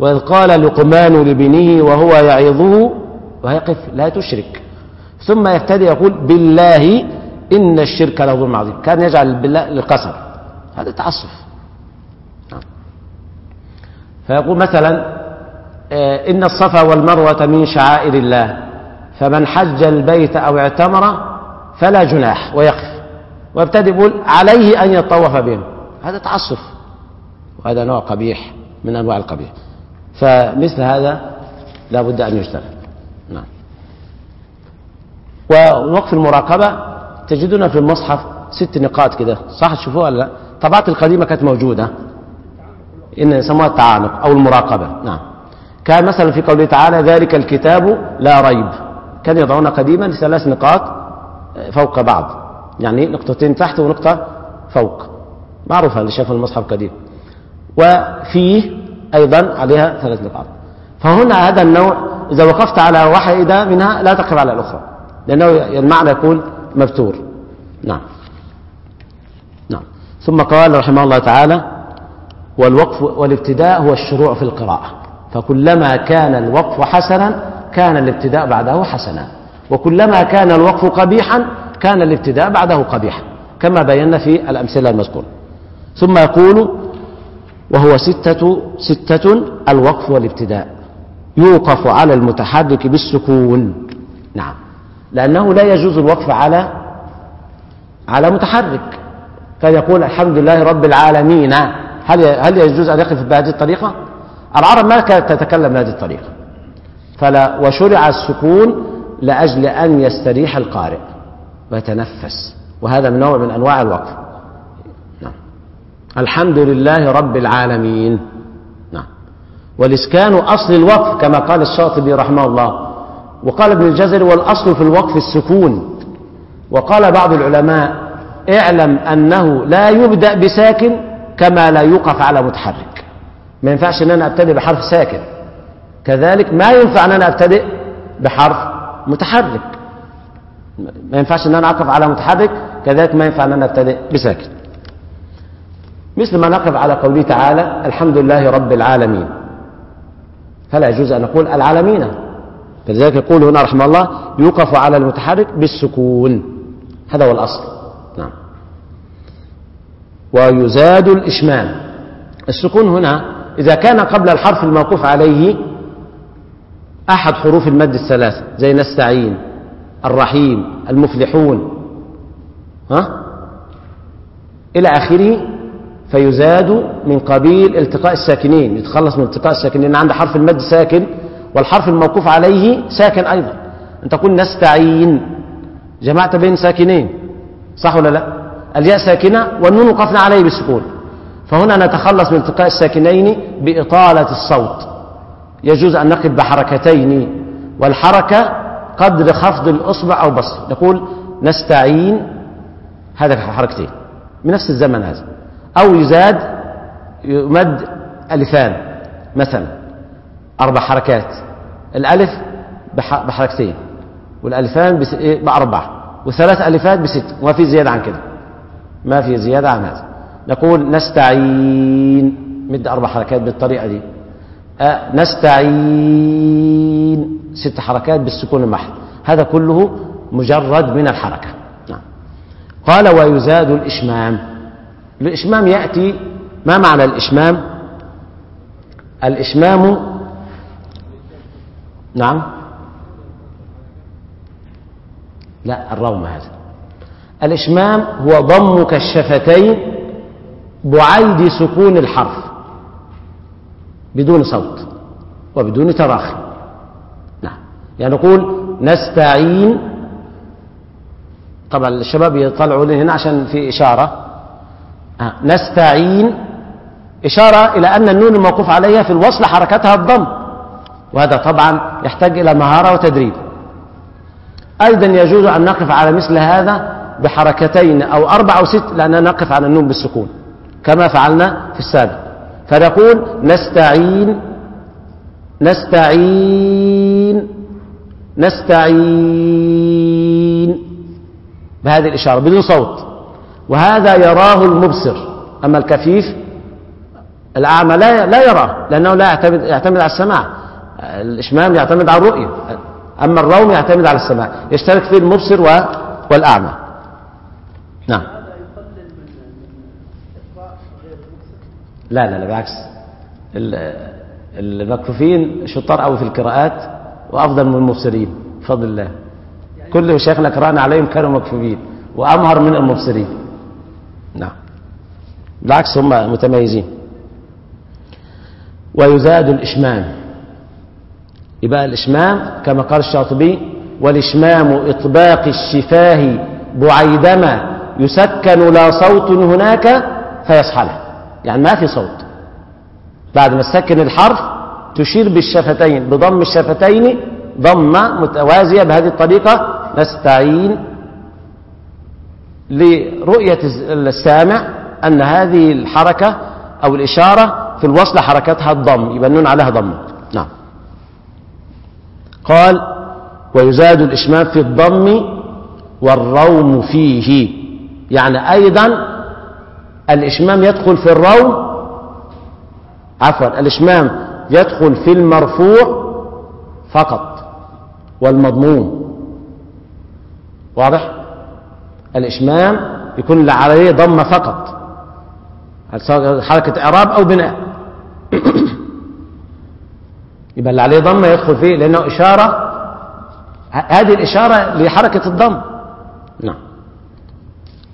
وإذ قال لقمان لبنه وهو يعظه ويقف لا تشرك. ثم يبتدي يقول بالله إن الشرك لظلم عظيم. كان يجعل بالله للقسم هذا تعصف. نعم. فيقول مثلا آه، إن الصفا والمروة من شعائر الله. فمن حج البيت أو اعتمر فلا جناح ويقف ويبتدي يقول عليه أن يطوف بهم. هذا تعصف. وهذا نوع قبيح من أنواع القبيح. فمثل هذا لا بد أن يجتنب نعم. ووقف المراقبة تجدون في المصحف ست نقاط كده صح؟ تشوفوها ولا لا؟ طبعات القديمة كانت موجودة. إن يسموها التعانق أو المراقبة. نعم. كان مثلا في قوله تعالى ذلك الكتاب لا ريب. كان يضعون قديما ثلاث نقاط فوق بعض. يعني نقطتين تحت ونقطة فوق. معروفة اللي شاف المصحف قديم وفيه أيضا عليها ثلاث نقاط. فهنا هذا النوع إذا وقفت على واحدة منها لا تقف على الأخرى. لأنه المعنى يكون مبتور نعم. نعم. ثم قال رحمه الله تعالى والوقف والابتداء هو الشروع في القراءة. فكلما كان الوقف حسنا كان الابتداء بعده حسنا. وكلما كان الوقف قبيحا كان الابتداء بعده قبيحا. كما بينا في الأمثلة المذكورة. ثم يقول وهو ستة ستة الوقف والابتداء. يوقف على المتحرك بالسكون. نعم. لأنه لا يجوز الوقف على على متحرك. كان يقول الحمد لله رب العالمين. هل هل يجوز أن يقف بهذه الطريقة؟ العرب ما كانت تتكلم بهذه الطريقة. فلا وشرع السكون لأجل أن يستريح القارئ ويتنفس. وهذا من نوع من أنواع الوقف. نعم. الحمد لله رب العالمين. نعم. والإسكان أصل الوقف كما قال الشاطبي رحمه الله. وقال ابن الجزري والأصل في الوقف السكون. وقال بعض العلماء اعلم أنه لا يبدأ بساكن كما لا يوقف على متحرك. ما ينفعش أن أنا أبتدئ بحرف ساكن. كذلك ما ينفع أن أنا أبتدئ بحرف متحرك. ما ينفعش أن أنا أقف على متحرك كذلك ما ينفع أن أنا أبتدئ بساكن. مثل ما نقف على قوله تعالى الحمد لله رب العالمين. فلا يجوز أن نقول العالمين. فلذلك يقول هنا رحمه الله يوقف على المتحرك بالسكون. هذا هو الأصل. نعم. ويزاد الإشمام. السكون هنا إذا كان قبل الحرف الموقوف عليه أحد حروف المد الثلاثة زي نستعين الرحيم المفلحون. ها؟ إلى آخره فيزاد من قبيل التقاء الساكنين يتخلص من التقاء الساكنين. عند حرف المد ساكن والحرف الموقوف عليه ساكن أيضا. أن تقول نستعين. جمعت بين ساكنين. صح ولا لا؟ الياء ساكنة والنون وقفنا عليه بالسكون. فهنا نتخلص من التقاء الساكنين بإطالة الصوت. يجوز أن نقف بحركتين. والحركة قدر خفض الأصبع أو بسط. نقول نستعين. هذا حركتين. من نفس الزمن هذا. أو يزاد يمد ألفان مثلا. أربع حركات. الألف بح- بحركتين والألفان إيه؟ بأربع وثلاث ألفات بست وما في زيادة عن كده. ما في زيادة عن هذا. نقول نستعين. مد أربع حركات بالطريقة دي. أه نستعين. ست حركات بالسكون المحض. هذا كله مجرد من الحركة. نعم. قال ويزاد الإشمام. الإشمام يأتي ما معنى الإشمام؟ الإشمام نعم. لا الروم هذا. الإشمام هو ضمك الشفتين بعيد سكون الحرف بدون صوت وبدون تراخي. نعم. يعني نقول نستعين. طبعا الشباب يطلعوا لي هنا عشان في إشارة. آه. نستعين. إشارة إلى أن النون الموقوف عليها في الوصل حركتها الضم. وهذا طبعا يحتاج إلى مهارة وتدريب. أيضا يجوز أن نقف على مثل هذا بحركتين أو أربع أو ست لأننا نقف على النون بالسكون كما فعلنا في السابق. فنقول نستعين نستعين نستعين بهذه الإشارة بدون صوت. وهذا يراه المبصر. أما الكفيف الأعمى لا لا يراه لأنه لا يعتمد يعتمد على السماع. الإشمام يعتمد على الرؤية أما الروم يعتمد على السماع يشترك فيه المبصر والأعمى. نعم. لا لا لا بالعكس. ال- المكفوفين شطار قوي في القراءات وأفضل من المبصرين بفضل الله. كل مشايخنا قرأنا عليهم كانوا مكفوفين وأمهر من المبصرين. نعم. بالعكس هم متميزين. ويزاد الإشمام. يبقى الإشمام كما قال الشاطبي والإشمام إطباق الشفاه بعيدما يسكن لا صوت هناك فيصحله يعني ما في صوت. بعد ما تسكن الحرف تشير بالشفتين بضم الشفتين ضمة متوازية. بهذه الطريقة نستعين لرؤية السامع أن هذه الحركة أو الإشارة في الوصل حركتها الضم. يبقى النون عليها ضمة نعم. قال ويزاد الإشمام في الضم والروم فيه. يعني أيضا الإشمام يدخل في الروم عفوا الإشمام يدخل في المرفوع فقط والمضموم. واضح؟ الإشمام يكون عليه ضمة فقط. حركة إعراب أو بناء؟ يبقى اللي عليه ضمة يدخل فيه لأنه إشارة ه- هذه الإشارة لحركة الضم. نعم.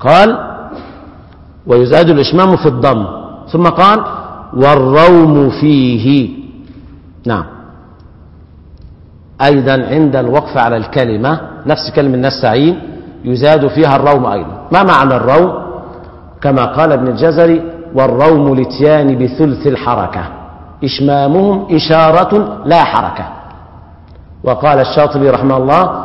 قال ويزاد الإشمام في الضم. ثم قال والروم فيه. نعم. أيضا عند الوقف على الكلمة نفس كلمة نستعين يزاد فيها الروم أيضا. ما معنى الروم؟ كما قال ابن الجزري والروم لتيان بثلث الحركة. إشمامهم إشارة لا حركة. وقال الشاطبي رحمه الله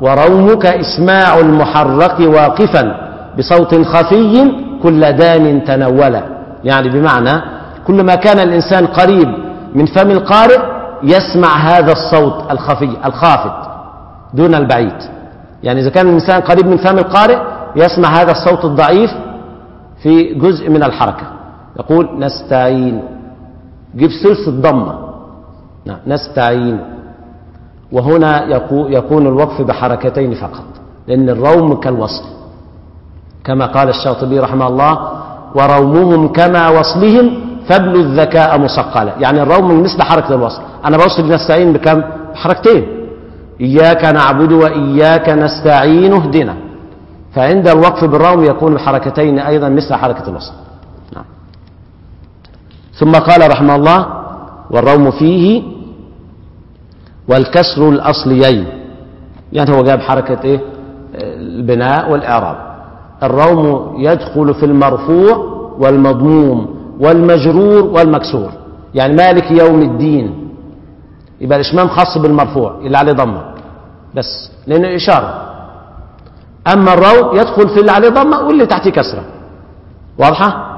ورومك إسماع المحرك واقفا بصوت خفي كل دان تنولا يعني بمعنى كل ما كان الإنسان قريب من فم القارئ يسمع هذا الصوت الخفي الخافت دون البعيد. يعني إذا كان الإنسان قريب من فم القارئ يسمع هذا الصوت الضعيف في جزء من الحركة. يقول نستعين. جيب الضمة نعم نستعين وهنا يكو- يكون الوقف بحركتين فقط لأن الروم كالوصل. كما قال الشاطبي رحمه الله ورومهم كما وصلهم فابلوا الذكاء مصقلا يعني الروم مثل حركة الوصل. أنا بوصل نستعين بكم؟ بحركتين. إياك نعبد وإياك نستعين اهدنا. فعند الوقف بالروم يكون بحركتين أيضا مثل حركة الوصل. نعم. ثم قال رحمه الله والروم فيه والكسر الأصليين. يعني هو جاب حركة إيه؟ البناء والإعراب. الروم يدخل في المرفوع والمضموم والمجرور والمكسور. يعني مالك يوم الدين. يبقى الإشمام خاص بالمرفوع اللي عليه ضمة. بس لأنه إشارة. أما الروم يدخل في اللي عليه ضمة واللي تحتيه كسرة. واضحة؟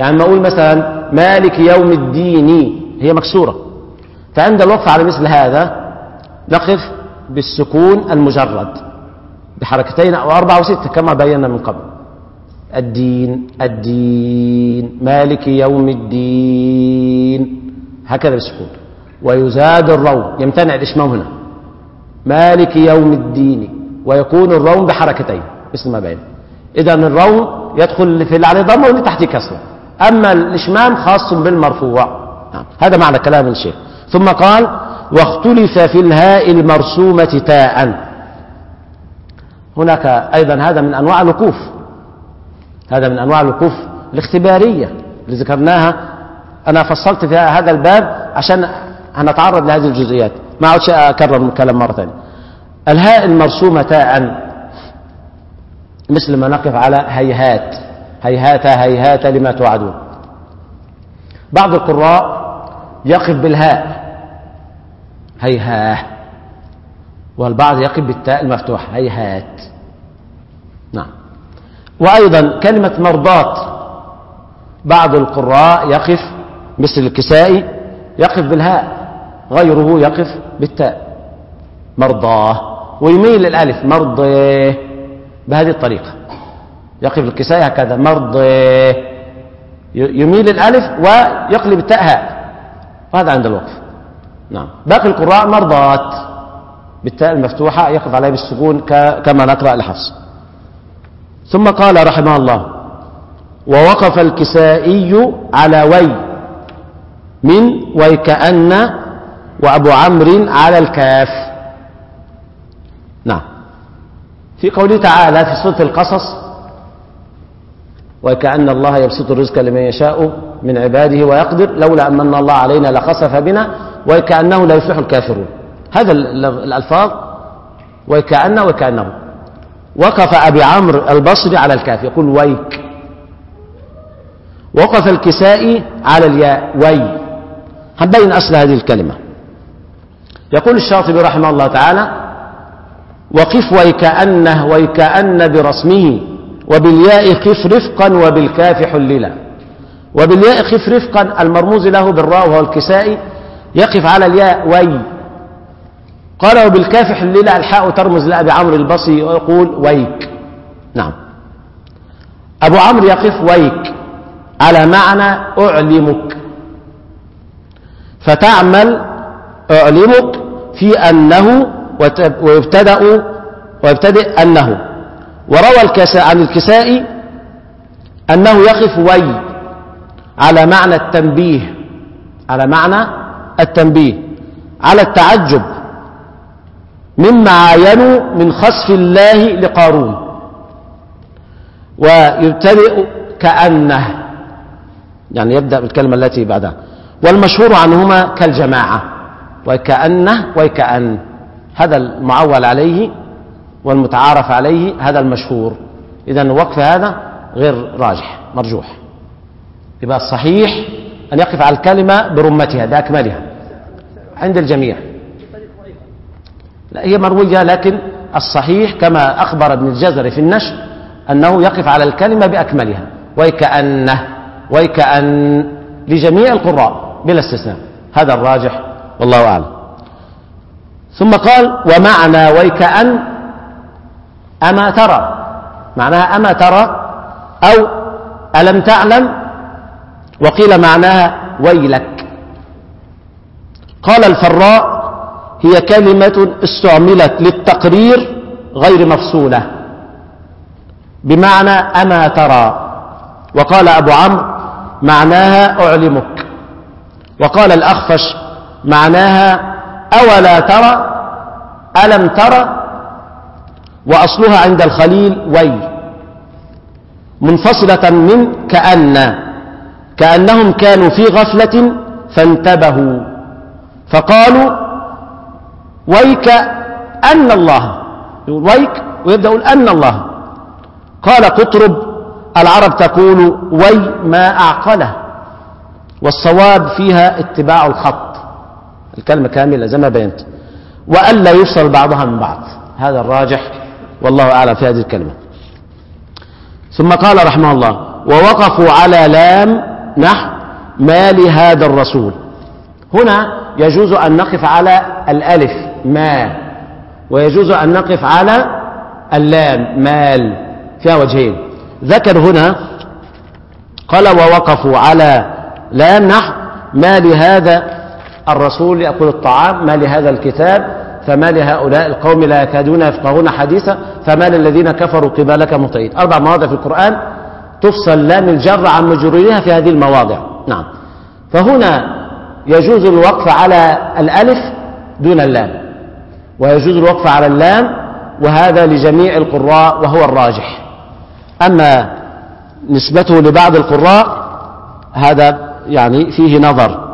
يعني ما أقول مثلا مالك يوم الدين هي مكسورة. فعند الوقف على مثل هذا نقف بالسكون المجرد بحركتين أو أربعة أو ستة كما بينا من قبل. الدين الدين مالك يوم الدين هكذا بالسكون. ويزاد الروم يمتنع الإشمام هنا. مالك يوم الدين ويكون الروم بحركتين مثل ما بين إذا الروم يدخل في اللي عليه ضمه واللي تحته كسره أما الإشمام خاص بالمرفوع. نعم. هذا معنى كلام الشيخ. ثم قال واختلف في الهاء المرسومة تاء. هناك أيضا هذا من أنواع الوقوف. هذا من أنواع الوقوف الاختبارية اللي ذكرناها. أنا فصلت في هذا الباب عشان هنتعرض لهذه الجزئيات. ما عودش أكرر الكلام مرة ثانية. الهاء المرسومة تاء. مثل ما نقف على هيهات. هيهات هيهات لما توعدون. بعض القراء يقف بالهاء هيهاه والبعض يقف بالتاء المفتوحة هيهات. نعم. وأيضا كلمة مرضات بعض القراء يقف مثل الكسائي يقف بالهاء غيره يقف بالتاء. مرضاه. ويميل الألف مرضيه بهذه الطريقة. يقف الكسائي هكذا. مرضيه يميل الألف ويقلب التاء هاء. وهذا عند الوقف. نعم. باقي القراء مرضات. بالتاء المفتوحة يقف عليها بالسكون كما نقرأ لحفص ثم قال رحمه الله ووقف الكسائي على وي من ويكأن وأبو عمرو على الكاف. نعم. في قوله تعالى في سورة القصص وكأن الله يبسط الرزق لمن يشاء من عباده ويقدر. لولا أن من الله علينا لخسف بنا وكأنه لا يفلح الكافرون. هذا الألفاظ وكأن وكأنه. وقف أبي عمرو البصري على الكاف يقول ويك. وقف الكسائي على الياء وي. هنبين أصل هذه الكلمة؟ يقول الشاطبي رحمه الله تعالى وقف ويكأنه ويكأن برسمه. وبالياء خف رفقا وبالكاف حللا. وبالياء خف رفقا المرموز له بالراء وهو الكسائي يقف على الياء وي قال وبالكاف حللا الحاء ترمز لأبي عمرو البصري ويقول ويك. نعم. أبو عمرو يقف ويك. على معنى أعلمك. فتعمل أعلمك في أنه ويبتدأ ويبتدئ أنه. وروى الكساء عن الكسائي أنه يقف وي على معنى التنبيه على معنى التنبيه على التعجب مما عاينوا من خسف الله لقارون ويبتدئ كأنه يعني يبدأ بالكلمة التي بعدها والمشهور عنهما كالجماعة وكأنه وكأن هذا المعول عليه والمتعارف عليه هذا المشهور. إذا الوقف هذا غير راجح مرجوح. يبقى الصحيح أن يقف على الكلمة برمتها بأكملها عند الجميع. لا هي مروية لكن الصحيح كما أخبر ابن الجزري في النشر أنه يقف على الكلمة بأكملها. ويكأنه ويكأن لجميع القراء بلا استثناء. هذا الراجح والله أعلم. ثم قال ومعنى ويكأن أما ترى. معناها أما ترى أو ألم تعلم؟ وقيل معناها ويلك. قال الفراء هي كلمة استعملت للتقرير غير مفصولة. بمعنى أما ترى. وقال أبو عمرو معناها أعلمك. وقال الأخفش معناها أولا ترى ألم ترى وأصلها عند الخليل وي منفصلة من كأن. كأنهم كانوا في غفلة فانتبهوا. فقالوا ويك أن الله. يقول ويك ويبدأ يقول أن الله. قال قطرب العرب تقول وي ما أعقله. والصواب فيها اتباع الخط. الكلمة كاملة زي ما بينت. وألا يفصل بعضها من بعض. هذا الراجح والله أعلم في هذه الكلمة. ثم قال رحمه الله ووقفوا على لام نحو ما لهذا الرسول. هنا يجوز أن نقف على الألف ما. ويجوز أن نقف على اللام مال فيها وجهين. ذكر هنا قال ووقفوا على لام نحو ما لهذا الرسول يأكل الطعام ما لهذا الكتاب. فما لهؤلاء القوم لا يكادون يفقهون حديثا؟ فما للذين كفروا قبلك مطعين أربع مواضع في القرآن تفصل لام الجر عن مجرورها في هذه المواضع. نعم. فهنا يجوز الوقف على الألف دون اللام. ويجوز الوقف على اللام وهذا لجميع القراء وهو الراجح. أما نسبته لبعض القراء هذا يعني فيه نظر.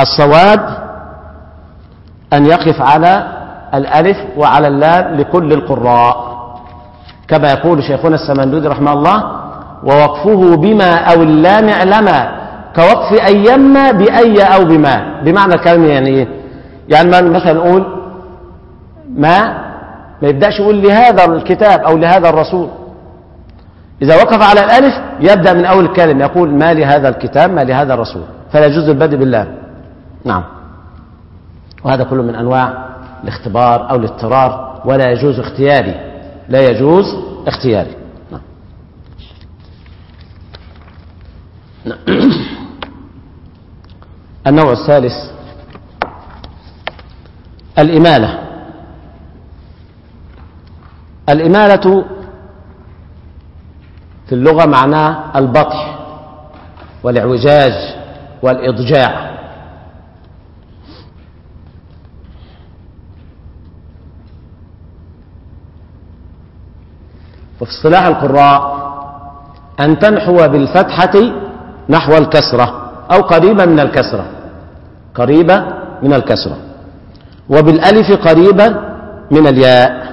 الصواب أن يقف على الألف وعلى اللام لكل القراء. كما يقول شيخنا السمندودي رحمه الله ووقفه بما أو اللام اعلما كوقف أيما بأي أو بما. بمعنى الكلام يعني إيه؟ يعني مثلا نقول ما ما يبدأش يقول لهذا الكتاب أو لهذا الرسول. إذا وقف على الألف يبدأ من أول الكلمة يقول ما لهذا الكتاب ما لهذا الرسول. فلا يجوز البدء بالله نعم. وهذا كله من أنواع الاختبار أو الاضطرار ولا يجوز اختياري لا يجوز اختياري نعم. نعم. النوع الثالث الإمالة الإمالة في اللغة معناه البطح والإعوجاج والإضجاع وفي اصطلاح القراء أن تنحو بالفتحة نحو الكسرة أو قريبة من الكسرة قريبة من الكسرة وبالألف قريبة من الياء.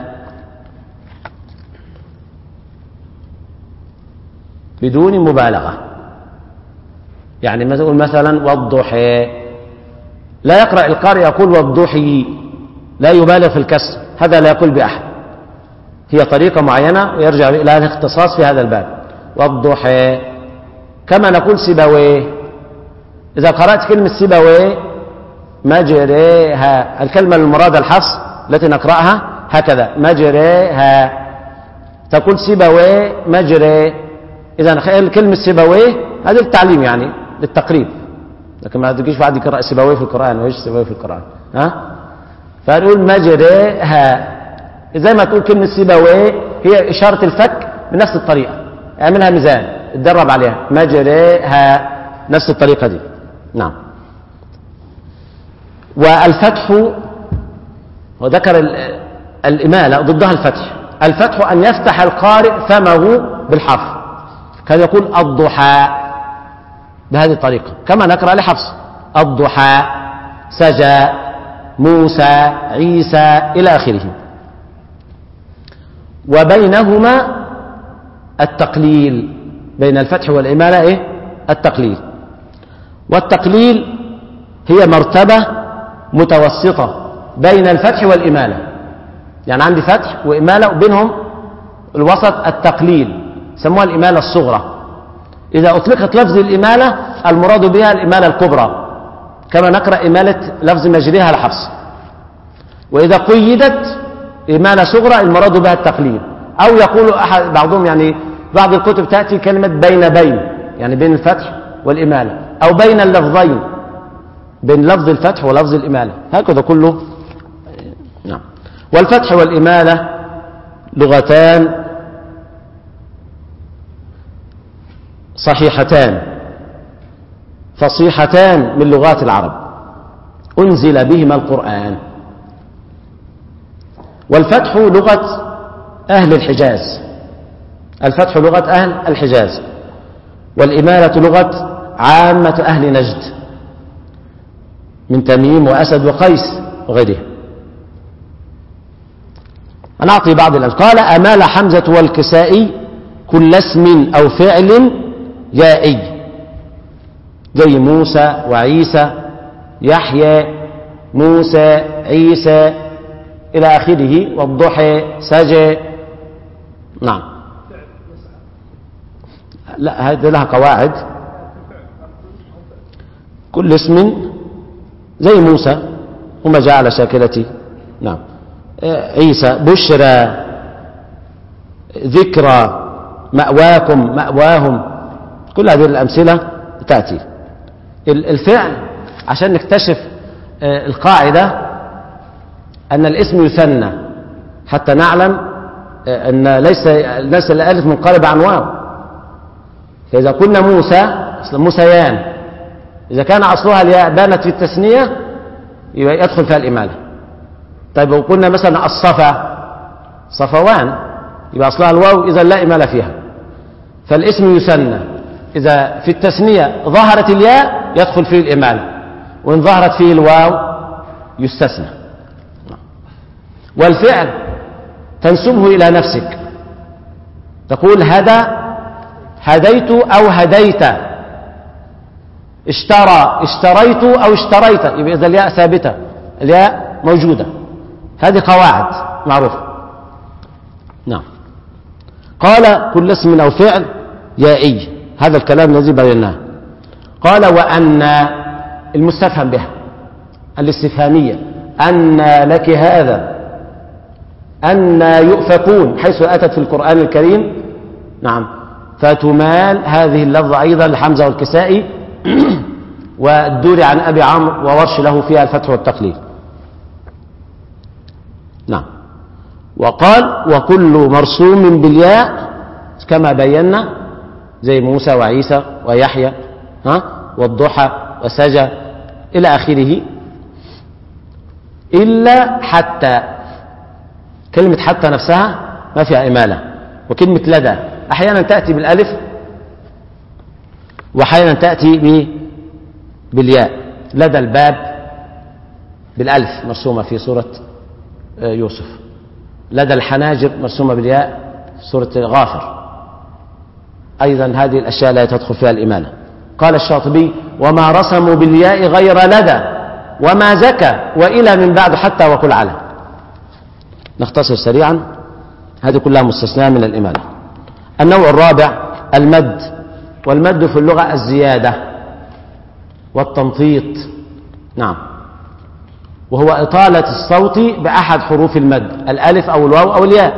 بدون مبالغة. يعني ما تقول مثلا والضحى. لا يقرأ القارئ يقول والضحي لا يبالغ في الكسر هذا لا يقول بأحد. هي طريقة معينة ويرجع إلى الاختصاص في هذا الباب. والضحى كما نقول سيبويه. إذا قرأت كلمة سيبويه مجريها. الكلمة المرادة الحفص التي نقرأها هكذا مجريها. تقول سيبويه مجري. إذا كلمة سيبويه هذا التعليم يعني للتقريب. لكن ما تجيش واحد يقرأ سيبويه في القرآن وإيش سيبويه في القرآن؟ ها؟ فنقول مجريها. زي ما تقول كلمة سيبويه هي إشارة الفك بنفس الطريقة. اعملها ميزان اتدرب عليها. مجريها نفس الطريقة دي. نعم. والفتح وذكر الإمالة ضدها الفتح. الفتح أن يفتح القارئ فمه بالحرف. كان يقول الضحى بهذه الطريقة. كما نقرأ لحفص. الضحى سجى موسى عيسى إلى آخره. وبينهما التقليل. بين الفتح والإمالة إيه؟ التقليل. والتقليل هي مرتبة متوسطة بين الفتح والإمالة. يعني عندي فتح وإمالة وبينهم الوسط التقليل سموها الإمالة الصغرى. إذا أطلقت لفظ الإمالة المراد بها الإمالة الكبرى كما نقرأ إمالة لفظ مجريها الحفص. وإذا قيدت إمالة صغرى المراد بها التقليل أو يقول أحد بعضهم يعني بعض الكتب تأتي كلمة بين بين يعني بين الفتح والإمالة أو بين اللفظين بين لفظ الفتح ولفظ الإمالة. هكذا كله. نعم. والفتح والإمالة لغتان صحيحتان. فصيحتان من لغات العرب. أنزل بهما القرآن. والفتح لغة أهل الحجاز. الفتح لغة أهل الحجاز. والإمالة لغة عامة أهل نجد. من تميم وأسد وقيس وغيره أنا أعطي بعض الأمثلة قال أمال حمزة والكسائي كل اسم أو فعل يائي. زي موسى وعيسى يحيى موسى عيسى إلى آخره والضحى سجى نعم. لا هذه لها قواعد. كل اسم زي موسى وما جاء على شاكلته. نعم. عيسى بشرى ذكرى مأواكم مأواهم. كل هذه الأمثلة تأتي. ال- الفعل عشان نكتشف آه، القاعدة أن الاسم يثنى حتى نعلم آه، أن ليس ليس الألف منقلب عن واو. فإذا قلنا موسى موسيان إذا كان أصلها الياء بانت في التثنية يدخل فيها الإمالة. طيب لو قلنا مثلا الصفا صفوان يبقى أصلها الواو إذا لا إمالة فيها. فالاسم يثنى إذا في التثنية ظهرت الياء يدخل فيه الإمالة. وإن ظهرت فيه الواو يستثنى. والفعل تنسبه إلى نفسك. تقول هدى هديت أو هديت. اشترى اشتريت أو اشتريت. يبقى إذا الياء ثابتة. الياء موجودة. هذه قواعد معروفة. نعم. قال كل اسم أو فعل يائي. هذا الكلام الذي بيناه. قال وأن المستفهم بها. الاستفهامية. أن لك هذا. أن يؤفكون حيث أتت في القرآن الكريم. نعم. فتمال هذه اللفظة أيضا لحمزة والكسائي. والدور عن أبي عمرو وورش له فيها الفتح والتقليل. نعم. وقال وكل مرسوم بالياء كما بينا زي موسى وعيسى ويحيى ها والضحى وسجى إلى آخره. إلا حتى كلمة حتى نفسها ما فيها إمالة. وكلمة لدى. أحيانا تأتي بالألف وأحيانا تأتي بالياء. لدى الباب بالألف مرسومة في سورة آه، يوسف. لدى الحناجر مرسومة بالياء سورة غافر. أيضا هذه الأشياء لا تدخل فيها الإمالة. قال الشاطبي وما رسموا بالياء غير لدى وما زكى وإلى من بعد حتى وكل على. نختصر سريعا. هذه كلها مستثناة من الإمالة النوع الرابع المد. والمد في اللغة الزيادة والتنطيط نعم. وهو إطالة الصوت بأحد حروف المد الألف أو الواو أو الياء.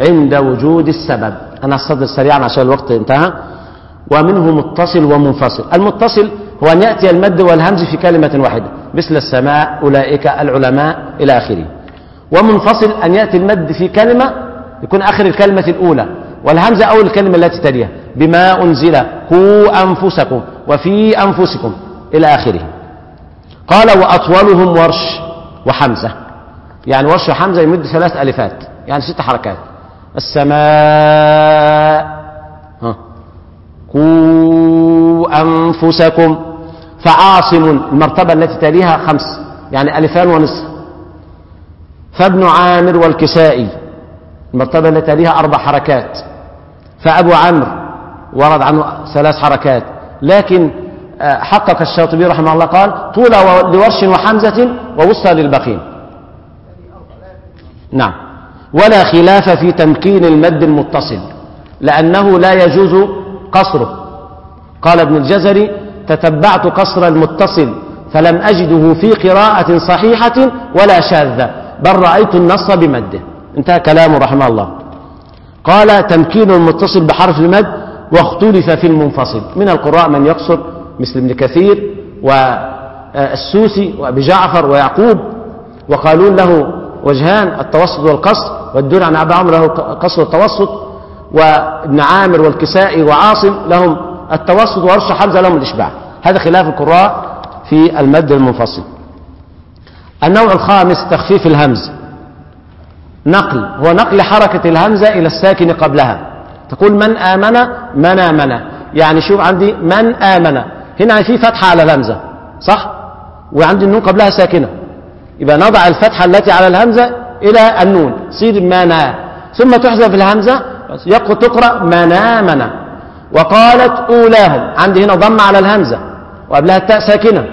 عند وجود السبب. أنا أستدر سريعا عشان الوقت انتهى. ومنه متصل ومنفصل. المتصل هو أن يأتي المد والهمز في كلمة واحدة. مثل السماء أولئك العلماء إلى آخره. ومنفصل أن يأتي المد في كلمة يكون آخر الكلمة الأولى والهمزة أول الكلمة التي تليها بما أنزل قوا أنفسكم وفي أنفسكم إلى آخره. قال وأطولهم ورش وحمزة. يعني ورش وحمزة يمد ثلاث ألفات يعني ست حركات. السماء ها قوا أنفسكم فعاصم المرتبة التي تليها خمس يعني ألفان ونصف. فابن عامر والكسائي المرتبة التي تليها أربع حركات. فأبو عمرو ورد عنه ثلاث حركات. لكن آه، حقق الشاطبي رحمه الله قال طول لورش وحمزة ووسطى للبقين. نعم. ولا خلاف في تمكين المد المتصل لأنه لا يجوز قصره. قال ابن الجزري تتبعت قصر المتصل فلم أجده في قراءة صحيحة ولا شاذة. بل رأيت النص بمده. انتهى كلامه رحمه الله. قال تمكين المتصل بحرف المد واختلف في المنفصل. من القراء من يقصر مثل ابن كثير والسوسي وأبي جعفر ويعقوب وقالون له وجهان التوسط والقصر والدور عن أبي عمرو له قصر التوسط وابن عامر والكسائي وعاصم لهم التوسط وورش حمزة لهم الإشباع. هذا خلاف القراء في المد المنفصل. النوع الخامس تخفيف الهمز. نقل هو نقل حركة الهمزة إلى الساكن قبلها. تقول من آمن؟ من آمن. يعني شوف عندي من آمن. هنا في فتحة على الهمزة صح؟ وعندي النون قبلها ساكنة. يبقى نضع الفتحة التي على الهمزة إلى النون. تصير منا ثم تحذف الهمزة تقرأ منا منا وقالت أولاهم. عندي هنا ضم على الهمزة وقبلها التاء ساكنة.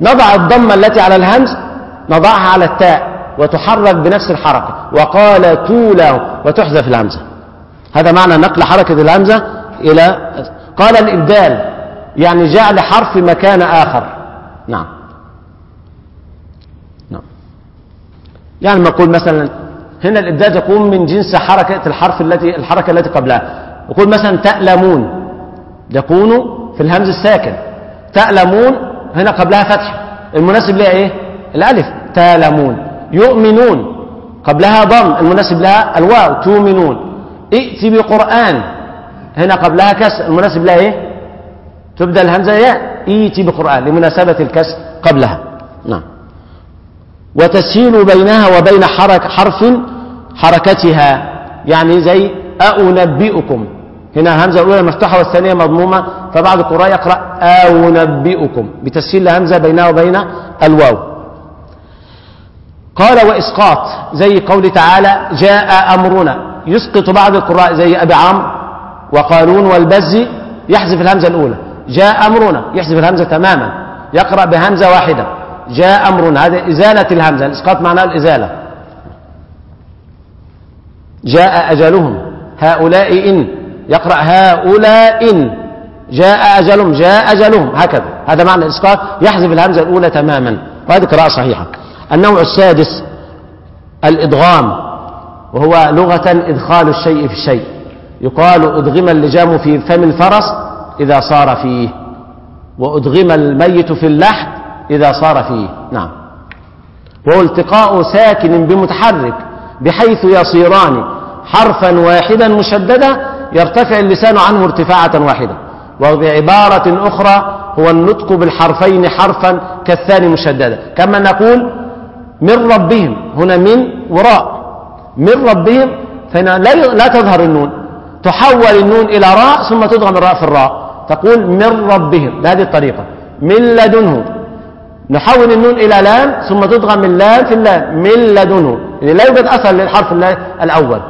نضع الضمة التي على الهمز نضعها على التاء وتحرك بنفس الحركة. وقال تولاهم وتحذف الهمزة. هذا معنى نقل حركة الهمزة إلى قال الإبدال يعني جعل حرف مكان آخر. نعم. نعم. يعني ما أقول مثلا هنا الإبدال يكون من جنس حركة الحرف التي الحركة التي قبلها. يقول مثلا تألمون. يكون في الهمز الساكن. تألمون هنا قبلها فتح. المناسب لها إيه؟ الألف. تالمون. يؤمنون. قبلها ضم المناسب لها الواو. تؤمنون. ائت بقرآن. هنا قبلها كسر. المناسب لها إيه؟ تبدأ الهمزة ياء. ائت بقرآن. لمناسبة الكسر قبلها. نعم. وتسهيل بينها وبين حرك حرف حركتها. يعني زي أنبئكم هنا الهمزة الأولى مفتوحة والثانية مضمومة. فبعض القراء يقرأ أنبئكم بتسهيل الهمزة بينها وبين الواو. قال وإسقاط زي قول تعالى جاء أمرنا. يسقط بعض القراء زي أبي عمرو وقالون والبزي يحذف الهمزة الأولى. جاء أمرنا يحذف الهمزة تماما. يقرأ بهمزة واحدة. جاء أمرنا هذا إزالة الهمزة. الإسقاط معناه الإزالة. جاء أجلهم. هؤلاء إن. يقرأ هؤلاء إن. جاء أجلهم جاء أجلهم. هكذا. هذا معنى الإسقاط. يحذف الهمزة الأولى تماما. وهذه قراءة صحيحة. النوع السادس الإدغام وهو لغة إدخال الشيء في الشيء يقال أدغم اللجام في فم الفرس إذا صار فيه وأدغم الميت في اللحد إذا صار فيه نعم. وهو التقاء ساكن بمتحرك بحيث يصيران حرفا واحدا مشددا يرتفع اللسان عنه ارتفاعة واحدة وبعبارة أخرى هو النطق بالحرفين حرفا كالثاني مشددا كما نقول من ربهم. هنا من وراء. من ربهم. فهنا لا لا تظهر النون. تحول النون إلى راء ثم تدغم الراء في الراء. تقول من ربهم. بهذه الطريقة. من لدنه. نحول النون إلى لام ثم تدغم اللام في اللام. من لدنه. يعني لا يوجد أثر للحرف الأول.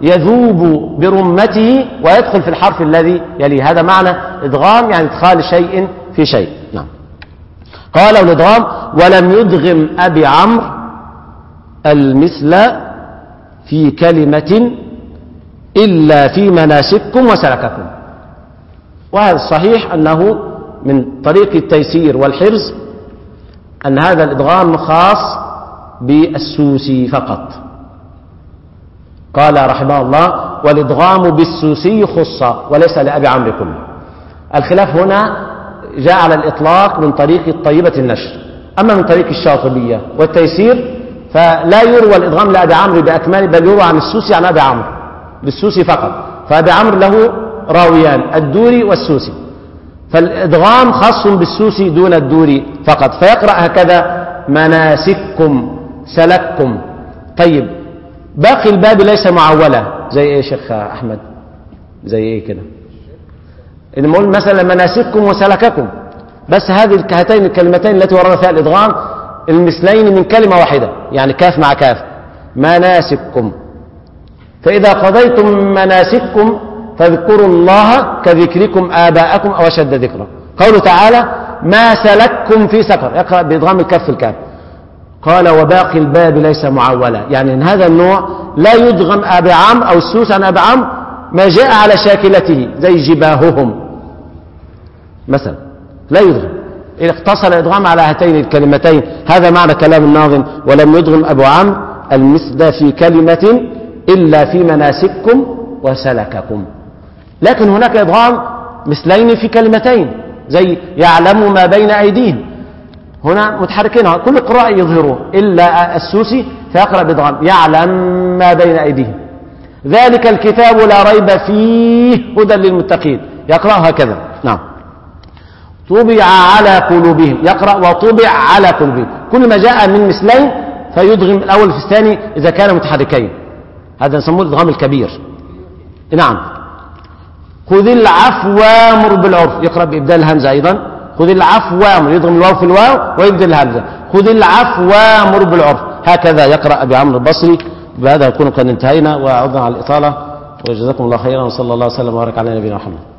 يذوب برمته ويدخل في الحرف الذي يليه. هذا معنى إدغام يعني إدخال شيء في شيء. نعم. قال الإدغام ولم يدغم أبي عمرو المثل في كلمة إلا في مناسككم وسلككم. وهذا الصحيح أنه من طريق التيسير والحرز أن هذا الإدغام خاص بالسوسي فقط. قال رحمه الله والإدغام بالسوسي خصة وليس لأبي عمرو. كله الخلاف هنا جاء على الإطلاق من طريق الطيبة النشر. أما من طريق الشاطبية والتيسير فلا يروى الإدغام لأبي عمرو بأكمله بل يروى عن السوسي عن أبي عمرو بالسوسي فقط. فأبي عمرو له راويان الدوري والسوسي. فالإدغام خاص بالسوسي دون الدوري فقط. فيقرأ هكذا مناسككم سلككم. طيب باقي الباب ليس معولا. زي إيه يا شيخ أحمد؟ زي إيه كده؟ نقول مثلا مناسككم وسلككم. بس هذه هاتين الكلمتين التي ورد فيها الإدغام المثلين من كلمة واحدة يعني كاف مع كاف. مناسككم. فإذا قضيتم مناسككم فاذكروا الله كذكركم آباءكم أو أشد ذكرا. قوله تعالى ما سلككم في سقر. يقرا بادغام الكف في الكاف. قال وباقي الباب ليس معولا. يعني إن هذا النوع لا يدغم ابي عم أو السوس عن ابي عم ما جاء على شاكلته زي جباههم. مثلا لا يدغم. إذا اقتصر الادغام على هاتين الكلمتين هذا معنى كلام الناظم ولم يدغم أبو عم المثل في كلمة إلا في مناسككم وسلككم. لكن هناك إدغام مثلين في كلمتين زي يعلم ما بين أيديهم. هنا متحركين كل القراء يظهروه إلا السوسي فيقرأ بضغم يعلم ما بين أيديهم. ذلك الكتاب لا ريب فيه هدى للمتقين. يقرأ هكذا نعم. طبع على قلوبهم. يقرأ وطبع على قلوبهم. كل ما جاء من مثلين فيدغم الأول في الثاني إذا كان متحركين. هذا نسموه الإدغام الكبير. نعم. خذ العفو وامر بالعرف. يقرأ بإبدال الهمزة أيضا. خذ العفو وامر. يضغم الواو في الواو ويبدل الهمزة. خذ العفو وامر بالعرف. هكذا يقرأ أبي عمرو البصري. بهذا نكون قد انتهينا. وعدنا على الإطالة. وجزاكم الله خيرا. وصلى الله وسلم وبارك على نبينا محمد.